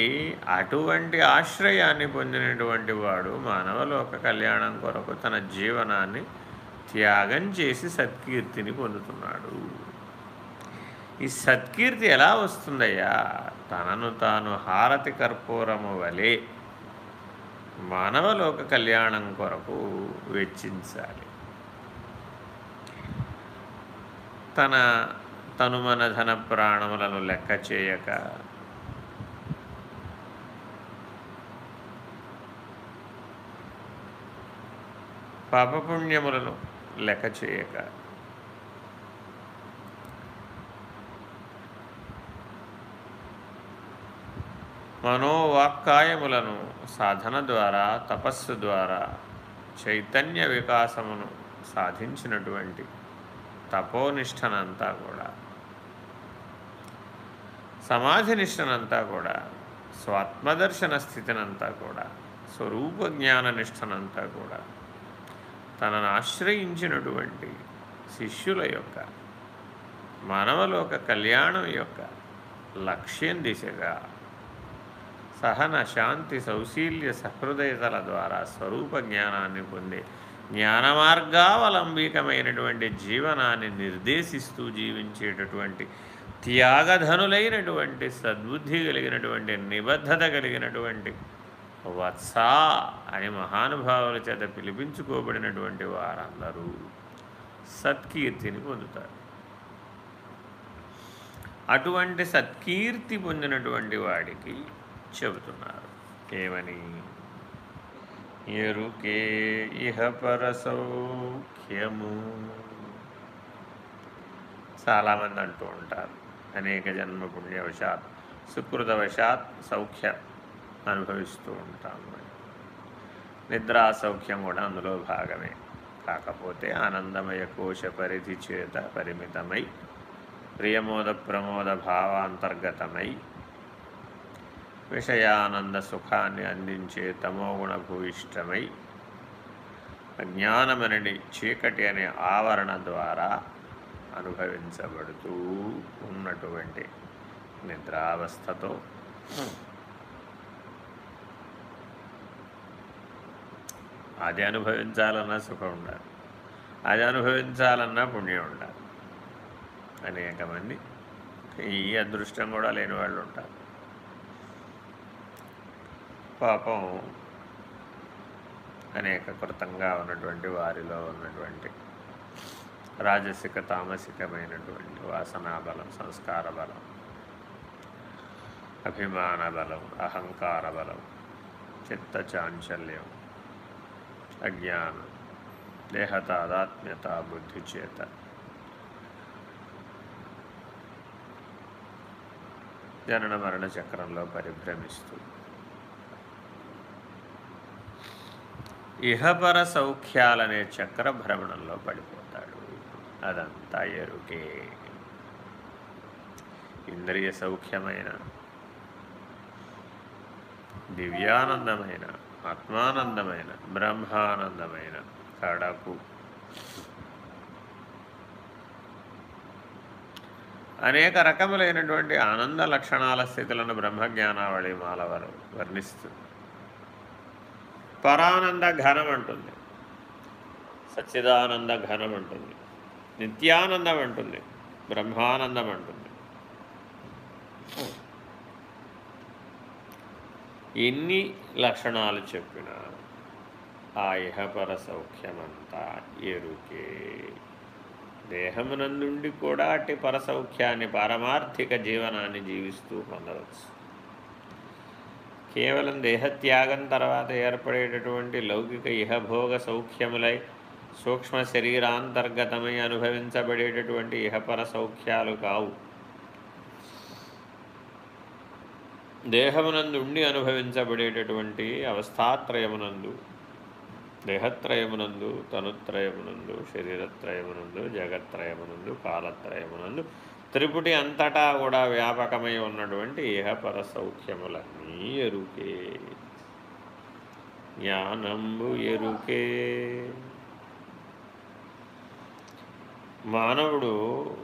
అటువంటి ఆశ్రయాన్ని పొందినటువంటి వాడు మానవలోక కళ్యాణం కొరకు తన జీవనాన్ని త్యాగం చేసి సత్కీర్తిని పొందుతున్నాడు. ఈ సత్కీర్తి ఎలా వస్తుందయ్యా? తనను తాను హారతి కర్పూరము వలె మానవలోక కళ్యాణం కొరకు వెచ్చించాలి. తన తనుమన ధన ప్రాణములను లెక్క చేయక పాపపుణ్యములను లెక్క చేయక. మనోవాక్కాయములను సాధన ద్వారా తపస్సు ద్వారా చైతన్య వికాసమును సాధించినటువంటి తపోనిష్టనంతా కూడా. సమాధి నిష్టనంతా కూడా స్వాత్మదర్శన స్థితినంతా కూడా స్వరూప జ్ఞాన నిష్టనంతా కూడా తనను ఆశ్రయించినటువంటి శిష్యుల యొక్క మానవలోక కళ్యాణం యొక్క లక్ష్యం దిశగా సహన శాంతి సౌశీల్య సహృదయతల ద్వారా స్వరూప జ్ఞానాన్ని పొందే జ్ఞానమార్గావలంబికమైనటువంటి జీవనాన్ని నిర్దేశిస్తూ జీవించేటటువంటి త్యాగధనులైనటువంటి సద్బుద్ధి కలిగినటువంటి నిబద్ధత కలిగినటువంటి వత్సా అని మహానుభావుల చేత పిలిపించుకోబడినటువంటి వారందరూ సత్కీర్తిని పొందుతారు. అటువంటి సత్కీర్తి పొందినటువంటి వాడికి చెబుతున్నారు. ఏమని? ఎరుకే ఇహ పరసౌఖ్యము. చాలామంది అంటూ ఉంటారు అనేక జన్మ పుణ్యవశాత్ సుకృతవశాత్ సౌఖ్య అనుభవిస్తూ ఉంటాము నిద్రా సౌఖ్యం కూడా అందులో భాగమే. కాకపోతే ఆనందమయ కోశ పరిధి చేత పరిమితమై ప్రియమోద ప్రమోద భావాంతర్గతమై విషయానంద సుఖాన్ని అందించే తమోగుణ భూయిష్టమై అజ్ఞానమనని చీకటి అనే ఆవరణ ద్వారా అనుభవించబడుతూ ఉన్నటువంటి నిద్రావస్థతో అది అనుభవించాలన్నా సుఖం ఉండాలి. అది అనుభవించాలన్నా పుణ్యం ఉండాలి. అనేక మంది ఈ అదృష్టం కూడా లేని వాళ్ళు ఉంటారు. పాపం అనేక కృతంగా ఉన్నటువంటి వారిలో ఉన్నటువంటి రాజసిక తామసికమైనటువంటి వాసనా బలం సంస్కార బలం అభిమాన బలం అహంకార బలం చిత్త చాంచల్యం అజ్ఞానం దేహతాదాత్మ్యత బుద్ధి చేత. జనన మరణ చక్రంలో పరిభ్రమిస్తుంది ఇహపర సౌఖ్యాలనే చక్ర భ్రమణంలో పడిపోతాడు. అదంతా ఎరుకే. ఇంద్రియ సౌఖ్యమైన దివ్యానందమైన ఆత్మానందమైన బ్రహ్మానందమైన కడకు అనేక రకములైనటువంటి ఆనంద లక్షణాల స్థితులను బ్రహ్మజ్ఞానావళి మాలవారు వర్ణిస్తుంది పరానంద ఘనం అంటుంది. సచ్చిదానంద ఘనం అంటుంది. నిత్యానందం అంటుంది. బ్రహ్మానందం అంటుంది. ఎన్ని లక్షణాలు చెప్పినా ఆ ఇహపర సౌఖ్యమంతా ఎరుకే. దేహమునందుండి కూడా అట్టి పరసౌఖ్యాన్ని పారమార్థిక జీవనాన్ని జీవిస్తూ పొందవచ్చు. కేవలం దేహత్యాగం తర్వాత ఏర్పడేటటువంటి లౌకిక ఇహభోగ సౌఖ్యములై సూక్ష్మ శరీరాంతర్గతమై అనుభవించబడేటటువంటి ఇహపర సౌఖ్యాలు కావు. దేహమునందు ఉండి అనుభవించబడేటటువంటి అవస్థాత్రయమునందు దేహత్రయమునందు తనుత్రయమునందు శరీరత్రయమునందు జగత్రయమునందు కాలత్రయమునందు త్రిపుటి అంతటా కూడా వ్యాపకమై ఉన్నటువంటి ఇహపర సౌఖ్యములన్నీ ఎరుకే. జ్ఞానంబు ఎరుకే. మానవుడు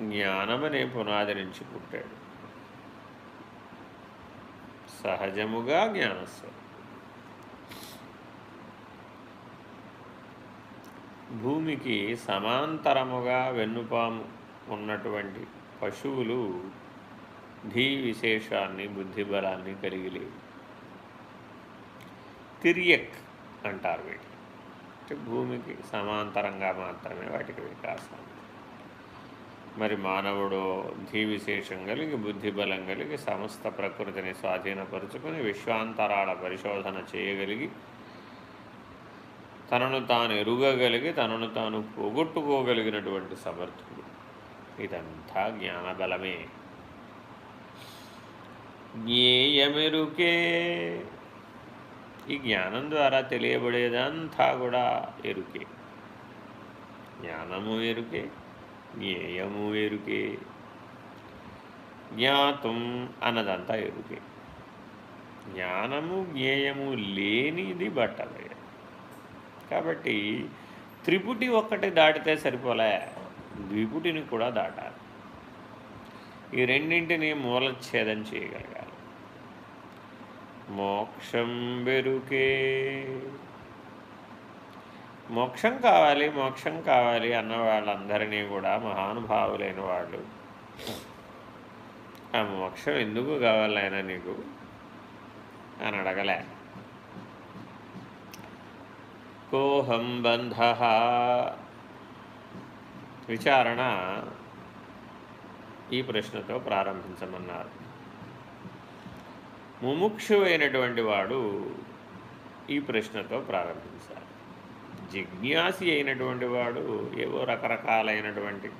జ్ఞానమనే పునాది నుంచి పుట్టాడు. సహజముగా జ్ఞానస్వరం భూమికి సమాంతరముగా వెన్నుపాము ఉన్నటువంటి పశువులు ధీ విశేషాన్ని బుద్ధిబలాన్ని కలిగి లేవు. తిరియక్ అంటారు వీటి అంటే భూమికి సమాంతరంగా మాత్రమే వాటికి వికాసం మరి మానవుడు ధీ విశేషం కలిగి బుద్ధిబలం కలిగి సమస్త ప్రకృతిని స్వాధీనపరుచుకొని విశ్వాంతరాల పరిశోధన చేయగలిగి తనను తాను ఎరుగగలిగి తనను తాను పోగొట్టుకోగలిగినటువంటి సమర్థుడు. ఇదంతా జ్ఞానబలమే. జ్ఞేయమెరుకే. ఈ జ్ఞానం ద్వారా తెలియబడేదంతా కూడా ఎరుకే. జ్ఞానము ఎరుకే జ్ఞేయము ఎరుకే. జ్ఞాతం అన్నదంతా ఎరుకే. జ్ఞానము జ్ఞేయము లేనిది బట్టలే. కాబట్టి త్రిపుటి ఒక్కటి దాటితే సరిపోలే. ద్విపుటిని కూడా దాటాలి. ఈ రెండింటిని మూలఛేదం చేయగలగాలి. మోక్షం బెరుకే మోక్షం కావాలి మోక్షం కావాలి అన్న వాళ్ళందరినీ కూడా మహానుభావులైన వాళ్ళు ఆ మోక్షం ఎందుకు కావాలైనా నీకు? అని అడగలే. కోహం బంధ విచారణ ఈ ప్రశ్నతో ప్రారంభించమన్నారు. ముముక్షు అయినటువంటి వాడు ఈ ప్రశ్నతో ప్రారంభించాలి జిజ్ఞాసి అయినటువంటి వాడు ఏవో రకరకాలైనటువంటి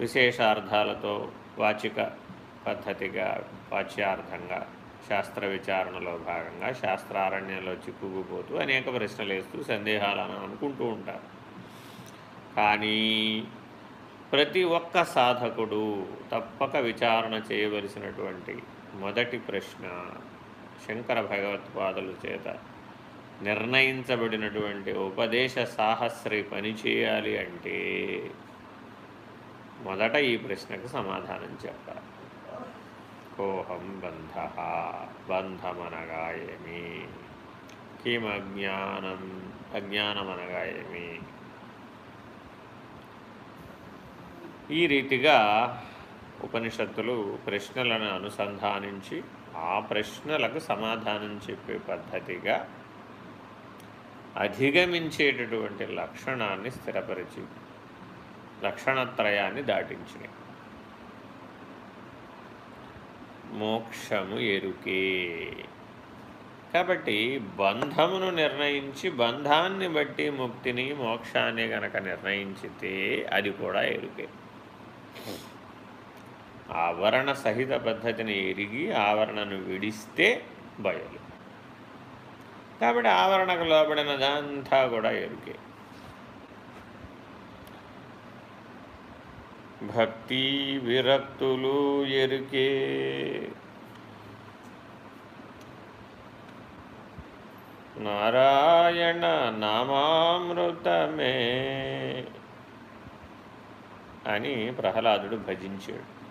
విశేషార్థాలతో వాచిక పద్ధతిగా వాచ్యార్థంగా శాస్త్ర విచారణలో భాగంగా శాస్త్రారణ్యంలో చిక్కుకుపోతూ అనేక ప్రశ్నలు వేస్తూ సందేహాలను అనుకుంటూ ఉంటారు. కానీ ప్రతి ఒక్క సాధకుడు తప్పక విచారణ చేయవలసినటువంటి మొదటి ప్రశ్న శంకర భగవత్పాదుల చేత నిర్ణయించబడినటువంటి ఉపదేశ సాహస్రి పనిచేయాలి అంటే మొదట ఈ ప్రశ్నకు సమాధానం చెప్పాలి. కోహం బంధ బంధమనగా ఏమి? కిమజ్ఞానం అజ్ఞానమనగా ఏమి? ఈ రీతిగా ఉపనిషత్తులు ప్రశ్నలను అనుసంధానించి ఆ ప్రశ్నలకు సమాధానం చెప్పే పద్ధతిగా అధిగమించేటటువంటి లక్షణాన్ని స్థిరపరిచి లక్షణత్రయాన్ని దాటించినాయి. మోక్షము ఎరుకే. కాబట్టి బంధమును నిర్ణయించి బంధాన్ని బట్టి ముక్తిని మోక్షాన్ని గనక నిర్ణయించితే అది కూడా ఎరుకే. ఆవరణ సహిత పద్ధతిని ఎరిగి ఆవరణను విడిస్తే బయలు. కాబట్టి ఆవరణకు లోబడినదంతా కూడా ఎరుకే. భక్తి విరక్తులు ఎరుకే. నారాయణ నామామృతమే. అని ప్రహ్లాదుడు భజించాడు.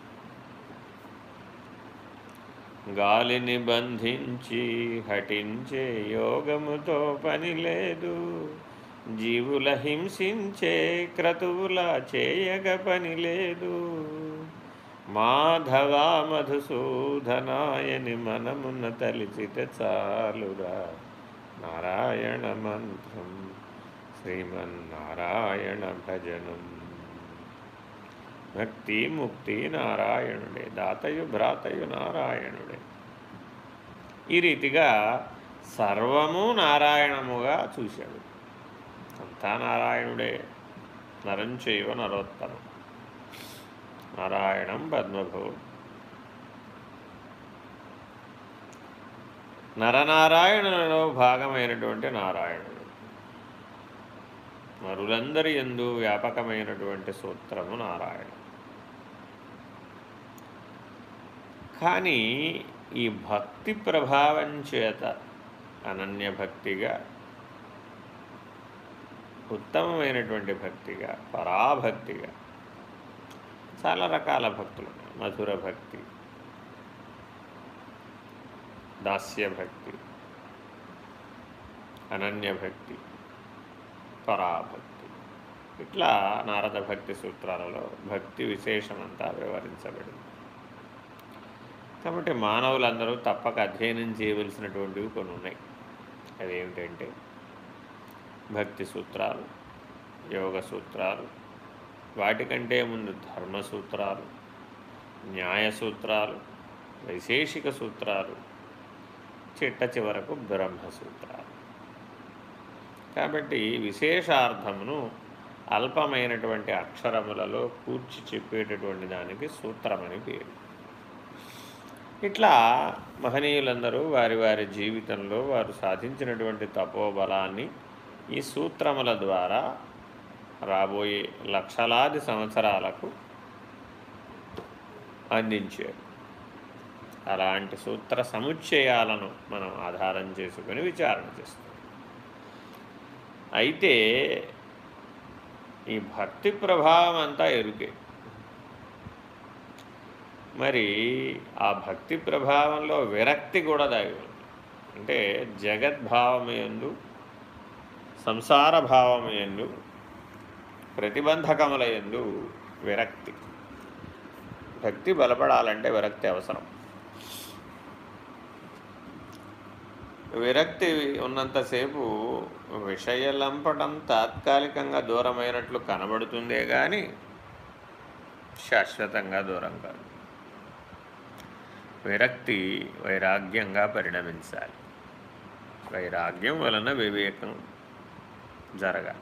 గాలిని బంధించి హటించే యోగముతో పని లేదు. జీవుల హింసించే క్రతువుల చేయగ పని లేదు. మాధవా మధుసూధనాయని మనమున్న తలిచితే చాలురా. నారాయణ మంత్రం. శ్రీమన్నారాయణ భజనం. భక్తి ముక్తి నారాయణుడే దాతయు భ్రాతయు నారాయణుడే. ఈ రీతిగా సర్వము నారాయణముగా చూశాడు. అంతా నారాయణుడే. నరంచైవ నరోత్తరం నారాయణం పద్మభూ. నరనారాయణులలో భాగమైనటువంటి నారాయణుడు. మరులందరి ఎందు వ్యాపకమైనటువంటి సూత్రము నారాయణ కానీ ఈ భక్తి ప్రభావం చేత అనన్య భక్తిగా ఉత్తమమైనటువంటి భక్తిగా పరాభక్తిగా చాలా రకాల భక్తులు మధుర భక్తి దాస్య భక్తి అనన్య భక్తి పరాభక్తి. ఇట్లా నారద భక్తి సూత్రాలలో భక్తి విశేషమంతా వివరించబడింది. కాబట్టి మానవులందరూ తప్పక అధ్యయనం చేయవలసినటువంటివి కొన్ని ఉన్నాయి. అదేమిటంటే భక్తి సూత్రాలు యోగ సూత్రాలు వాటికంటే ముందు ధర్మ సూత్రాలు న్యాయ సూత్రాలు వైశేషిక సూత్రాలు చిట్ట చివరకు బ్రహ్మసూత్రాలు కాబట్టి విశేషార్థమును అల్పమైనటువంటి అక్షరములలో కూర్చి చెప్పేటటువంటి దానికి సూత్రమని పేరు. ఇట్లా మహనీయులందరూ వారి వారి జీవితంలో వారు సాధించినటువంటి తపోబలాన్ని ఈ సూత్రముల ద్వారా రాబోయే లక్షలాది సంవత్సరాలకు అందించారు. అలాంటి సూత్ర సముచ్చయాలను మనం ఆధారం చేసుకుని విచారణ చేస్తాం. అయితే ఈ భక్తి ప్రభావం అంతా ఎరుకే. మరి ఆ భక్తి ప్రభావంలో విరక్తి కూడా దాగి అంటే జగద్భావమయందు సంసార భావమయందు ఎందు ప్రతిబంధకముల ఎందు విరక్తి. భక్తి బలపడాలంటే విరక్తి అవసరం. విరక్తి ఉన్నంతసేపు విషయలంపటం తాత్కాలికంగా దూరమైనట్లు కనబడుతుందే కానీ శాశ్వతంగా దూరం కాదు. విరక్తి వైరాగ్యంగా పరిణమించాలి. వైరాగ్యం వలన వివేకం జరగాలి.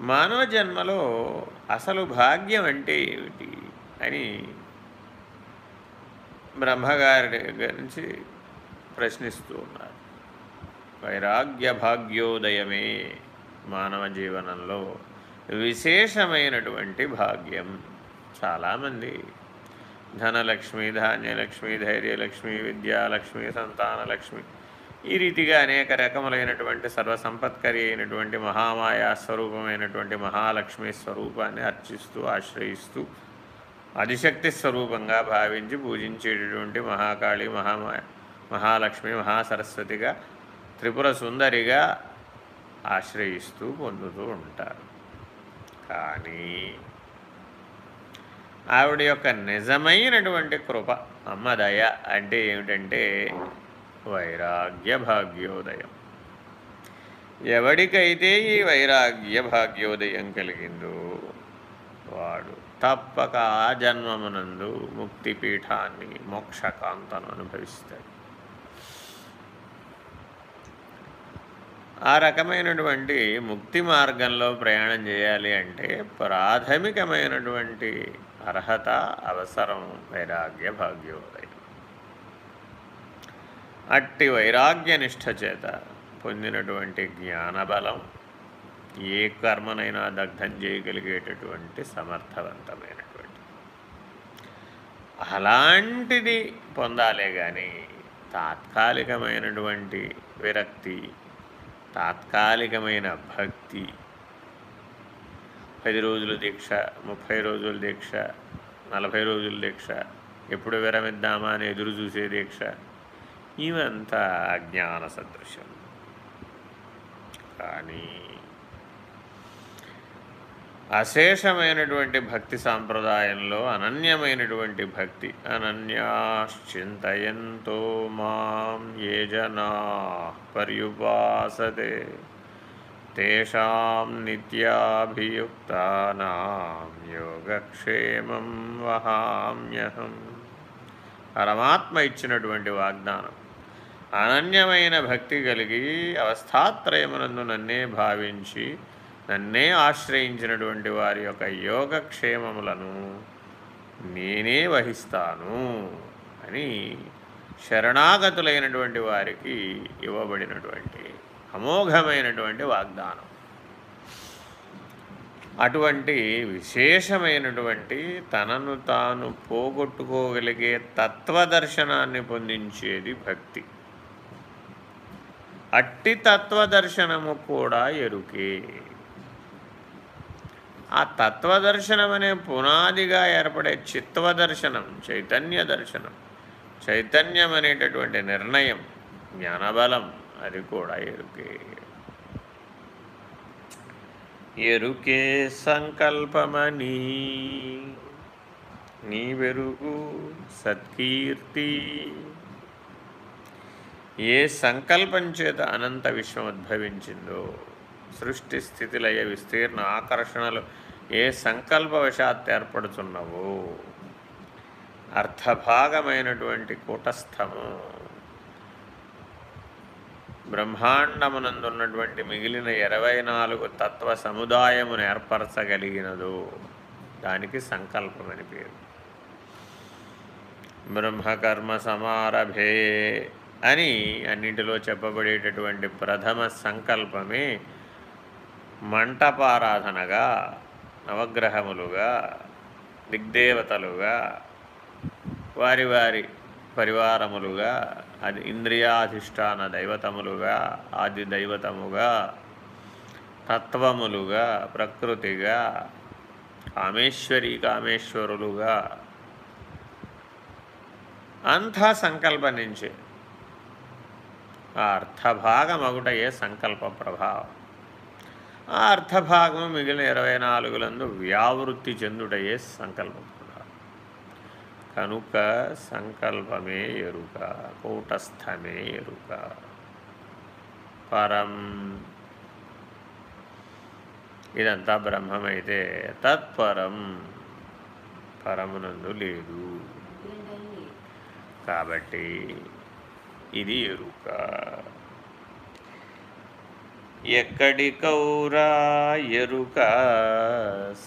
మానవ జన్మలో అసలు భాగ్యం అంటే ఏమిటి అని బ్రహ్మగారి గురించి ప్రశ్నిస్తూ ఉన్నారు. వైరాగ్య భాగ్యోదయమే మానవ జీవనంలో విశేషమైనటువంటి భాగ్యం. చాలామంది ధనలక్ష్మి ధాన్యలక్ష్మి ధైర్యలక్ష్మి విద్యాలక్ష్మి సంతానలక్ష్మి. ఈ రీతిగా అనేక రకములైనటువంటి సర్వసంపత్కరి అయినటువంటి మహామాయా స్వరూపమైనటువంటి మహాలక్ష్మి స్వరూపాన్ని అర్చిస్తూ ఆశ్రయిస్తూ అధిశక్తి స్వరూపంగా భావించి పూజించేటటువంటి మహాకాళి మహామాయ మహాలక్ష్మి మహాసరస్వతిగా త్రిపుర సుందరిగా ఆశ్రయిస్తూ పొందుతూ ఉంటారు. కానీ ఆవిడ యొక్క నిజమైనటువంటి కృప అమ్మదయ అంటే ఏమిటంటే వైరాగ్య భాగ్యోదయం ఎవడికైతే ఈ వైరాగ్య భాగ్యోదయం కలిగిందో వాడు తప్పక ఆ జన్మమునందు ముక్తిపీఠాన్ని మోక్షకాంతను అనుభవిస్తాడు. ఆ రకమైనటువంటి ముక్తి మార్గంలో ప్రయాణం చేయాలి అంటే ప్రాథమికమైనటువంటి అర్హత అవసరం వైరాగ్య భాగ్యోదయం అట్టి వైరాగ్య నిష్ఠ చేత పొందినటువంటి జ్ఞానబలం ఏ కర్మనైనా దగ్ధం చేయగలిగేటటువంటి సమర్థవంతమైనటువంటి. అలాంటిది పొందాలే కానీ తాత్కాలికమైనటువంటి విరక్తి తాత్కాలికమైన భక్తి పది రోజుల దీక్ష ముప్పై రోజుల దీక్ష నలభై రోజుల దీక్ష ఎప్పుడు విరమిద్దామా అని ఎదురు చూసే దీక్ష ఇవంతా అజ్ఞాన సదృశ్యం. కానీ అశేషమైనటువంటి భక్తి సాంప్రదాయంలో అనన్యమైనటువంటి భక్తి అనన్యాశ్చింతయంతో మాం ఏ జనా పర్యుపాసతే. తేషాం నిత్యాభియుక్తానాం యోగక్షేమం వహామ్యహం పరమాత్మ ఇచ్చినటువంటి వాగ్దానం. అనన్యమైన భక్తి కలిగి అవస్థాత్రయమునందు నన్నే భావించి నన్నే ఆశ్రయించినటువంటి వారి యొక్క యోగక్షేమములను నేనే వహిస్తాను అని శరణాగతులైనటువంటి వారికి ఇవ్వబడినటువంటి అమోఘమైనటువంటి వాగ్దానం. అటువంటి విశేషమైనటువంటి తనను తాను పోగొట్టుకోగలిగే తత్వదర్శనాన్ని పొందించేది భక్తి. అట్టి తత్వదర్శనము కూడా ఎరుకే. ఆ తత్వదర్శనం అనే పునాదిగా ఏర్పడే చిత్వదర్శనం చైతన్య దర్శనం చైతన్యం అనేటటువంటి నిర్ణయం జ్ఞానబలం అది కూడా ఎరుకే. ఎరుకే సంకల్పమని నీవెరుగు సత్కీర్తి. ఏ సంకల్పం చేత అనంత విశ్వం ఉద్భవించిందో సృష్టి స్థితిలయ విస్తీర్ణ ఆకర్షణలు ఏ సంకల్పవశాత్ ఏర్పడుతున్నవో అర్థభాగమైనటువంటి కూటస్థము. బ్రహ్మాండమునందున్నటువంటి మిగిలిన ఇరవై నాలుగు తత్వ సముదాయమును ఏర్పరచగలిగినదో. దానికి సంకల్పం అని పేరు. బ్రహ్మకర్మ సమారభే అని అన్నింటిలో చెప్పబడేటటువంటి ప్రథమ సంకల్పమే మంటపారాధనగా నవగ్రహములుగా దిగ్దేవతలుగా వారి వారి పరివారములుగా అది ఇంద్రియాధిష్టాన దైవతములుగా ఆది దైవతముగా తత్వములుగా ప్రకృతిగా కామేశ్వరి కామేశ్వరులుగా. అంతా సంకల్పనించే ఆ అర్థభాగమగుటయే సంకల్ప ప్రభావం? ఆ అర్థభాగము మిగిలిన ఇరవై నాలుగులందు వ్యావృత్తి చెందుటయే సంకల్పం? కనుక సంకల్పమే ఎరుక కూటస్థమే ఎరుక. పరం. ఇదంతా బ్రహ్మమైతే తత్పరం. పరమునందు లేదు. కాబట్టి ఇది ఎరుక. ఎక్కడి కౌరా ఎరుక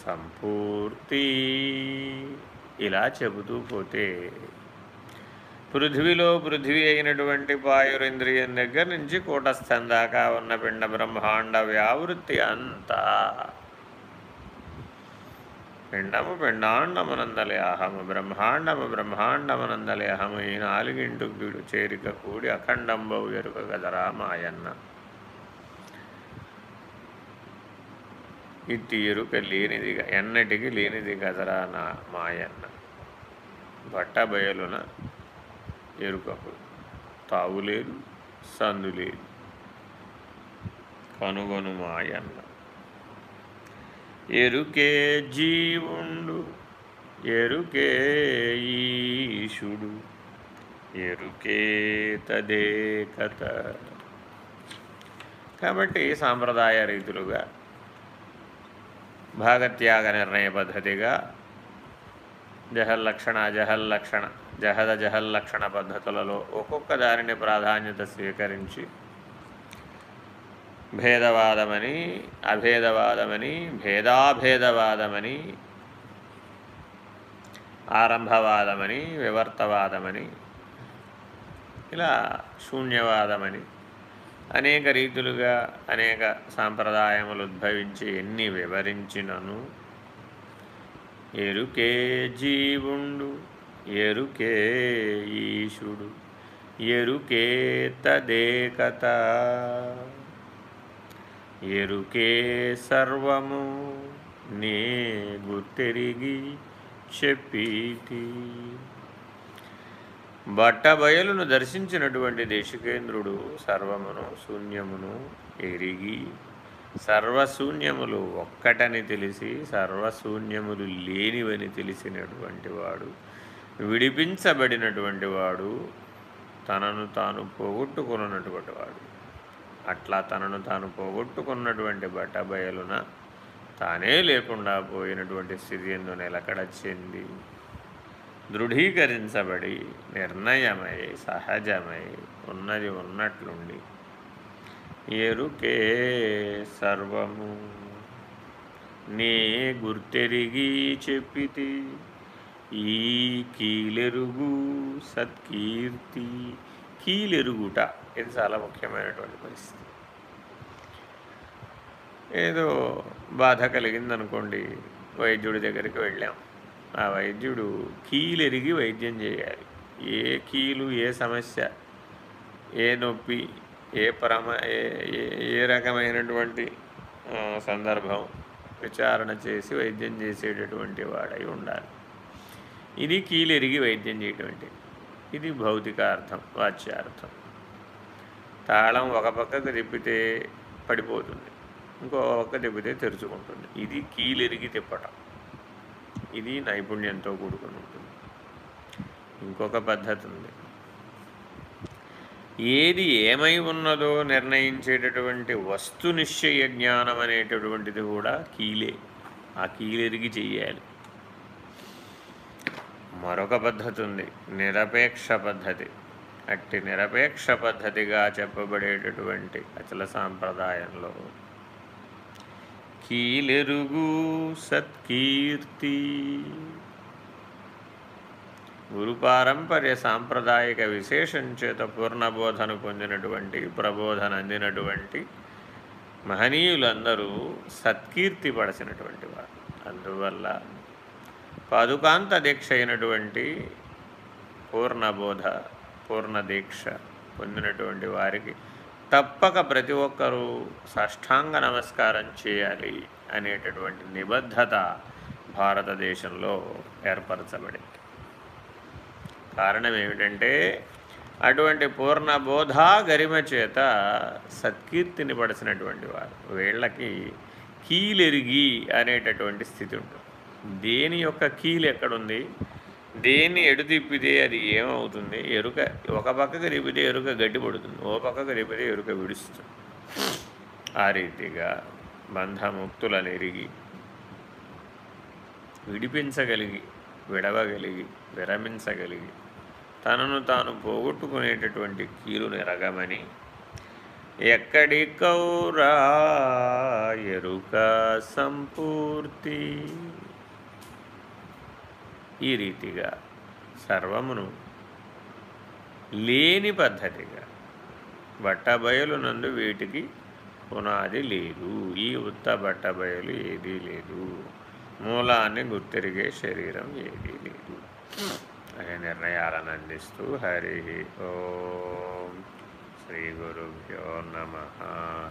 సంపూర్తి. ఇలా చెబుతూ పోతే పృథివిలో పృథ్వీ అయినటువంటి పాయురింద్రియం దగ్గర నుంచి కూటస్థం దాకా ఉన్న పిండ బ్రహ్మాండ వ్యావృత్తి అంతా పిండము పిండాండమునందలే అహము బ్రహ్మాండము బ్రహ్మాండమునందలే అహము. ఈ నాలుగింటు చేరిక కూడి అఖండంబవు ఎరుక గదరా మాయన్న ఇట్టి ఎరుక లేనిది ఎన్నటికి లేనిది కదరా నా మాయన్న. బట్టబయలున ఎరుకకు తావులేదు సందు లేదు కనుగొను మాయన్న ఎరుకే జీవుండు ఎరుకే ఈశుడు ఎరుకే తదే కథ కాబట్టి సాంప్రదాయ రీతులుగా భాగత్యాగ నిర్ణయ పద్ధతిగా జహల్లక్షణ అజహల్లక్షణ జహద జహల్లక్షణ పద్ధతులలో ఒక్కొక్క దానిని ప్రాధాన్యత స్వీకరించి భేదవాదమని అభేదవాదమని భేదాభేదవాదమని ఆరంభవాదమని వివర్తవాదమని ఇలా శూన్యవాదమని అనేక రీతులుగా అనేక సాంప్రదాయములు ఉద్భవించి ఎన్ని వివరించినను ఎరుకే జీవుండు ఎరుకే ఈశుడు ఎరుకే తదేకత. ఎరుకే సర్వము నే గుర్తెరిగి చెప్పీతి. బట్టబయలును దర్శించినటువంటి దేశికేంద్రుడు సర్వమును శూన్యమును ఎరిగి సర్వశూన్యములు ఒక్కటని తెలిసి సర్వశూన్యములు లేనివని తెలిసినటువంటి వాడు విడిపించబడినటువంటి వాడు తనను తాను పోగొట్టుకున్నటువంటి వాడు. అట్లా తనను తాను పోగొట్టుకున్నటువంటి బట్టబయలున తానే లేకుండా పోయినటువంటి స్థితి ఎందు నిలకడ చెంది దృఢీకరించబడి నిర్ణయమై సహజమై ఉన్నది ఉన్నట్లుండి ఎరుకే సర్వము. నే గుర్తెరిగి చెప్పితి ఈ కీలెరుగు సత్కీర్తి. కీలెరుగుట ఇది చాలా ముఖ్యమైనటువంటి పరిస్థితి. ఏదో బాధ కలిగిందనుకోండి వైద్యుడి దగ్గరికి వెళ్ళాం. ఆ వైద్యుడు కీలెరిగి వైద్యం చేయాలి. ఏ కీలు ఏ సమస్య ఏ నొప్పి ఏ పరమ ఏ రకమైనటువంటి సందర్భం విచారణ చేసి వైద్యం చేసేటటువంటి వాడై ఉండాలి. ఇది కీలెరిగి వైద్యం చేయటువంటి ఇది భౌతికార్థం వాచ్యార్థం. తాళం ఒక పక్కకు తిప్పితే పడిపోతుంది. ఇంకో పక్క తిప్పితే తెరుచుకుంటుంది. ఇది కీలెరిగి తిప్పటం. ఇది నైపుణ్యంతో కూడుకుని ఉంటుంది. ఇంకొక పద్ధతి ఉంది. ఏది ఏమై ఉన్నదో నిర్ణయించేటటువంటి వస్తు నిశ్చయ జ్ఞానం అనేటటువంటిది కూడా కీలే. ఆ కీలెరిగి చెయ్యాలి. మరొక పద్ధతి ఉంది. నిరపేక్ష పద్ధతి. అట్టి నిరపేక్ష పద్ధతిగా చెప్పబడేటటువంటి అచల సాంప్రదాయంలో కీలెరుగు సత్కీర్తి. గురుపారంపర్య సాంప్రదాయక విశేషం చేత పూర్ణబోధను పొందినటువంటి ప్రబోధన అందినటువంటి మహనీయులందరూ సత్కీర్తి పడసినటువంటి వారు. అందువల్ల పాదుకాంత దీక్ష అయినటువంటి పూర్ణబోధ పూర్ణ దీక్ష పొందినటువంటి వారికి తప్పక ప్రతి ఒక్కరూ సాష్టాంగ నమస్కారం చేయాలి అనేటటువంటి నిబద్ధత భారతదేశంలో ఏర్పరచబడింది. కారణం ఏమిటంటే అటువంటి పూర్ణ బోధా గరిమ చేత సత్కీర్తిని పడిసినటువంటి వారు. వీళ్ళకి కీలెరిగి అనేటటువంటి స్థితి ఉంటుంది. దేని యొక్క కీలు ఎక్కడుంది? దేన్ని ఎడు తిప్పితే అది ఏమవుతుంది? ఎరుక ఒక పక్కకు తిప్పితే ఎరుక గడ్డి పడుతుంది ఓ పక్కకు తిప్పితే ఎరుక విడుస్తుంది. ఆ రీతిగా బంధముక్తులను ఎరిగి విడిపించగలిగి విడవగలిగి విరమించగలిగి తనను తాను పోగొట్టుకునేటటువంటి కీలు నిరగమని ఎక్కడి కౌరా ఎరుక సంపూర్తి. ఈ రీతిగా సర్వమును లేని పద్ధతిగా బట్టబయలు నందు వీటికి పునాది లేదు. ఈ ఉత్త బట్టబయలు ఏదీ లేదు. మూలాన్ని గుర్తిరిగే శరీరం ఏదీ లేదు. అనే నిర్ణయాలను అందిస్తూ హరి ఓం శ్రీ గురుభ్యో నమ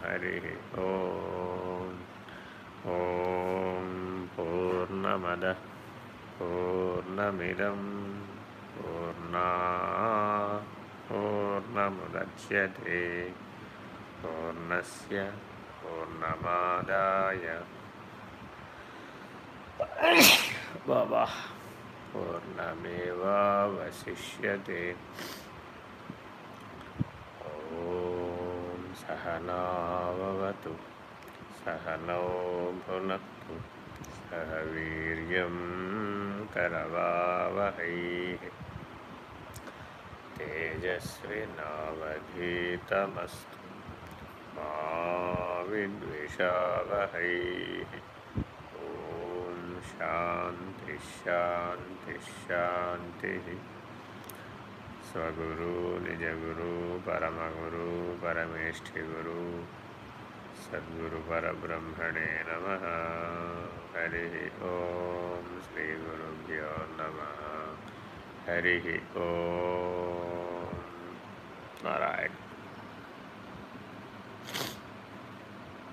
హరి ఓం ఓం పూర్ణమద పూర్ణమిదం పూర్ణా పూర్ణముద్యతే పూర్ణస్య పూర్ణమాదాయ బాబా पूर्णमेवावशिष्यते। ॐ सहनावतु सहनौ भुन सह वीर्यं तेजस्वी नवधीतमस्तु मा विद्विषावहैः। శాంతి శాంతి శాంతి. స్వగురు నిజగురు పరమగురు పరమేష్ఠి గురు సద్గురు పరబ్రహ్మణే నమ. హరి ఓం శ్రీ గురుభ్యో నమ. హరి ఓం. నారాయణ.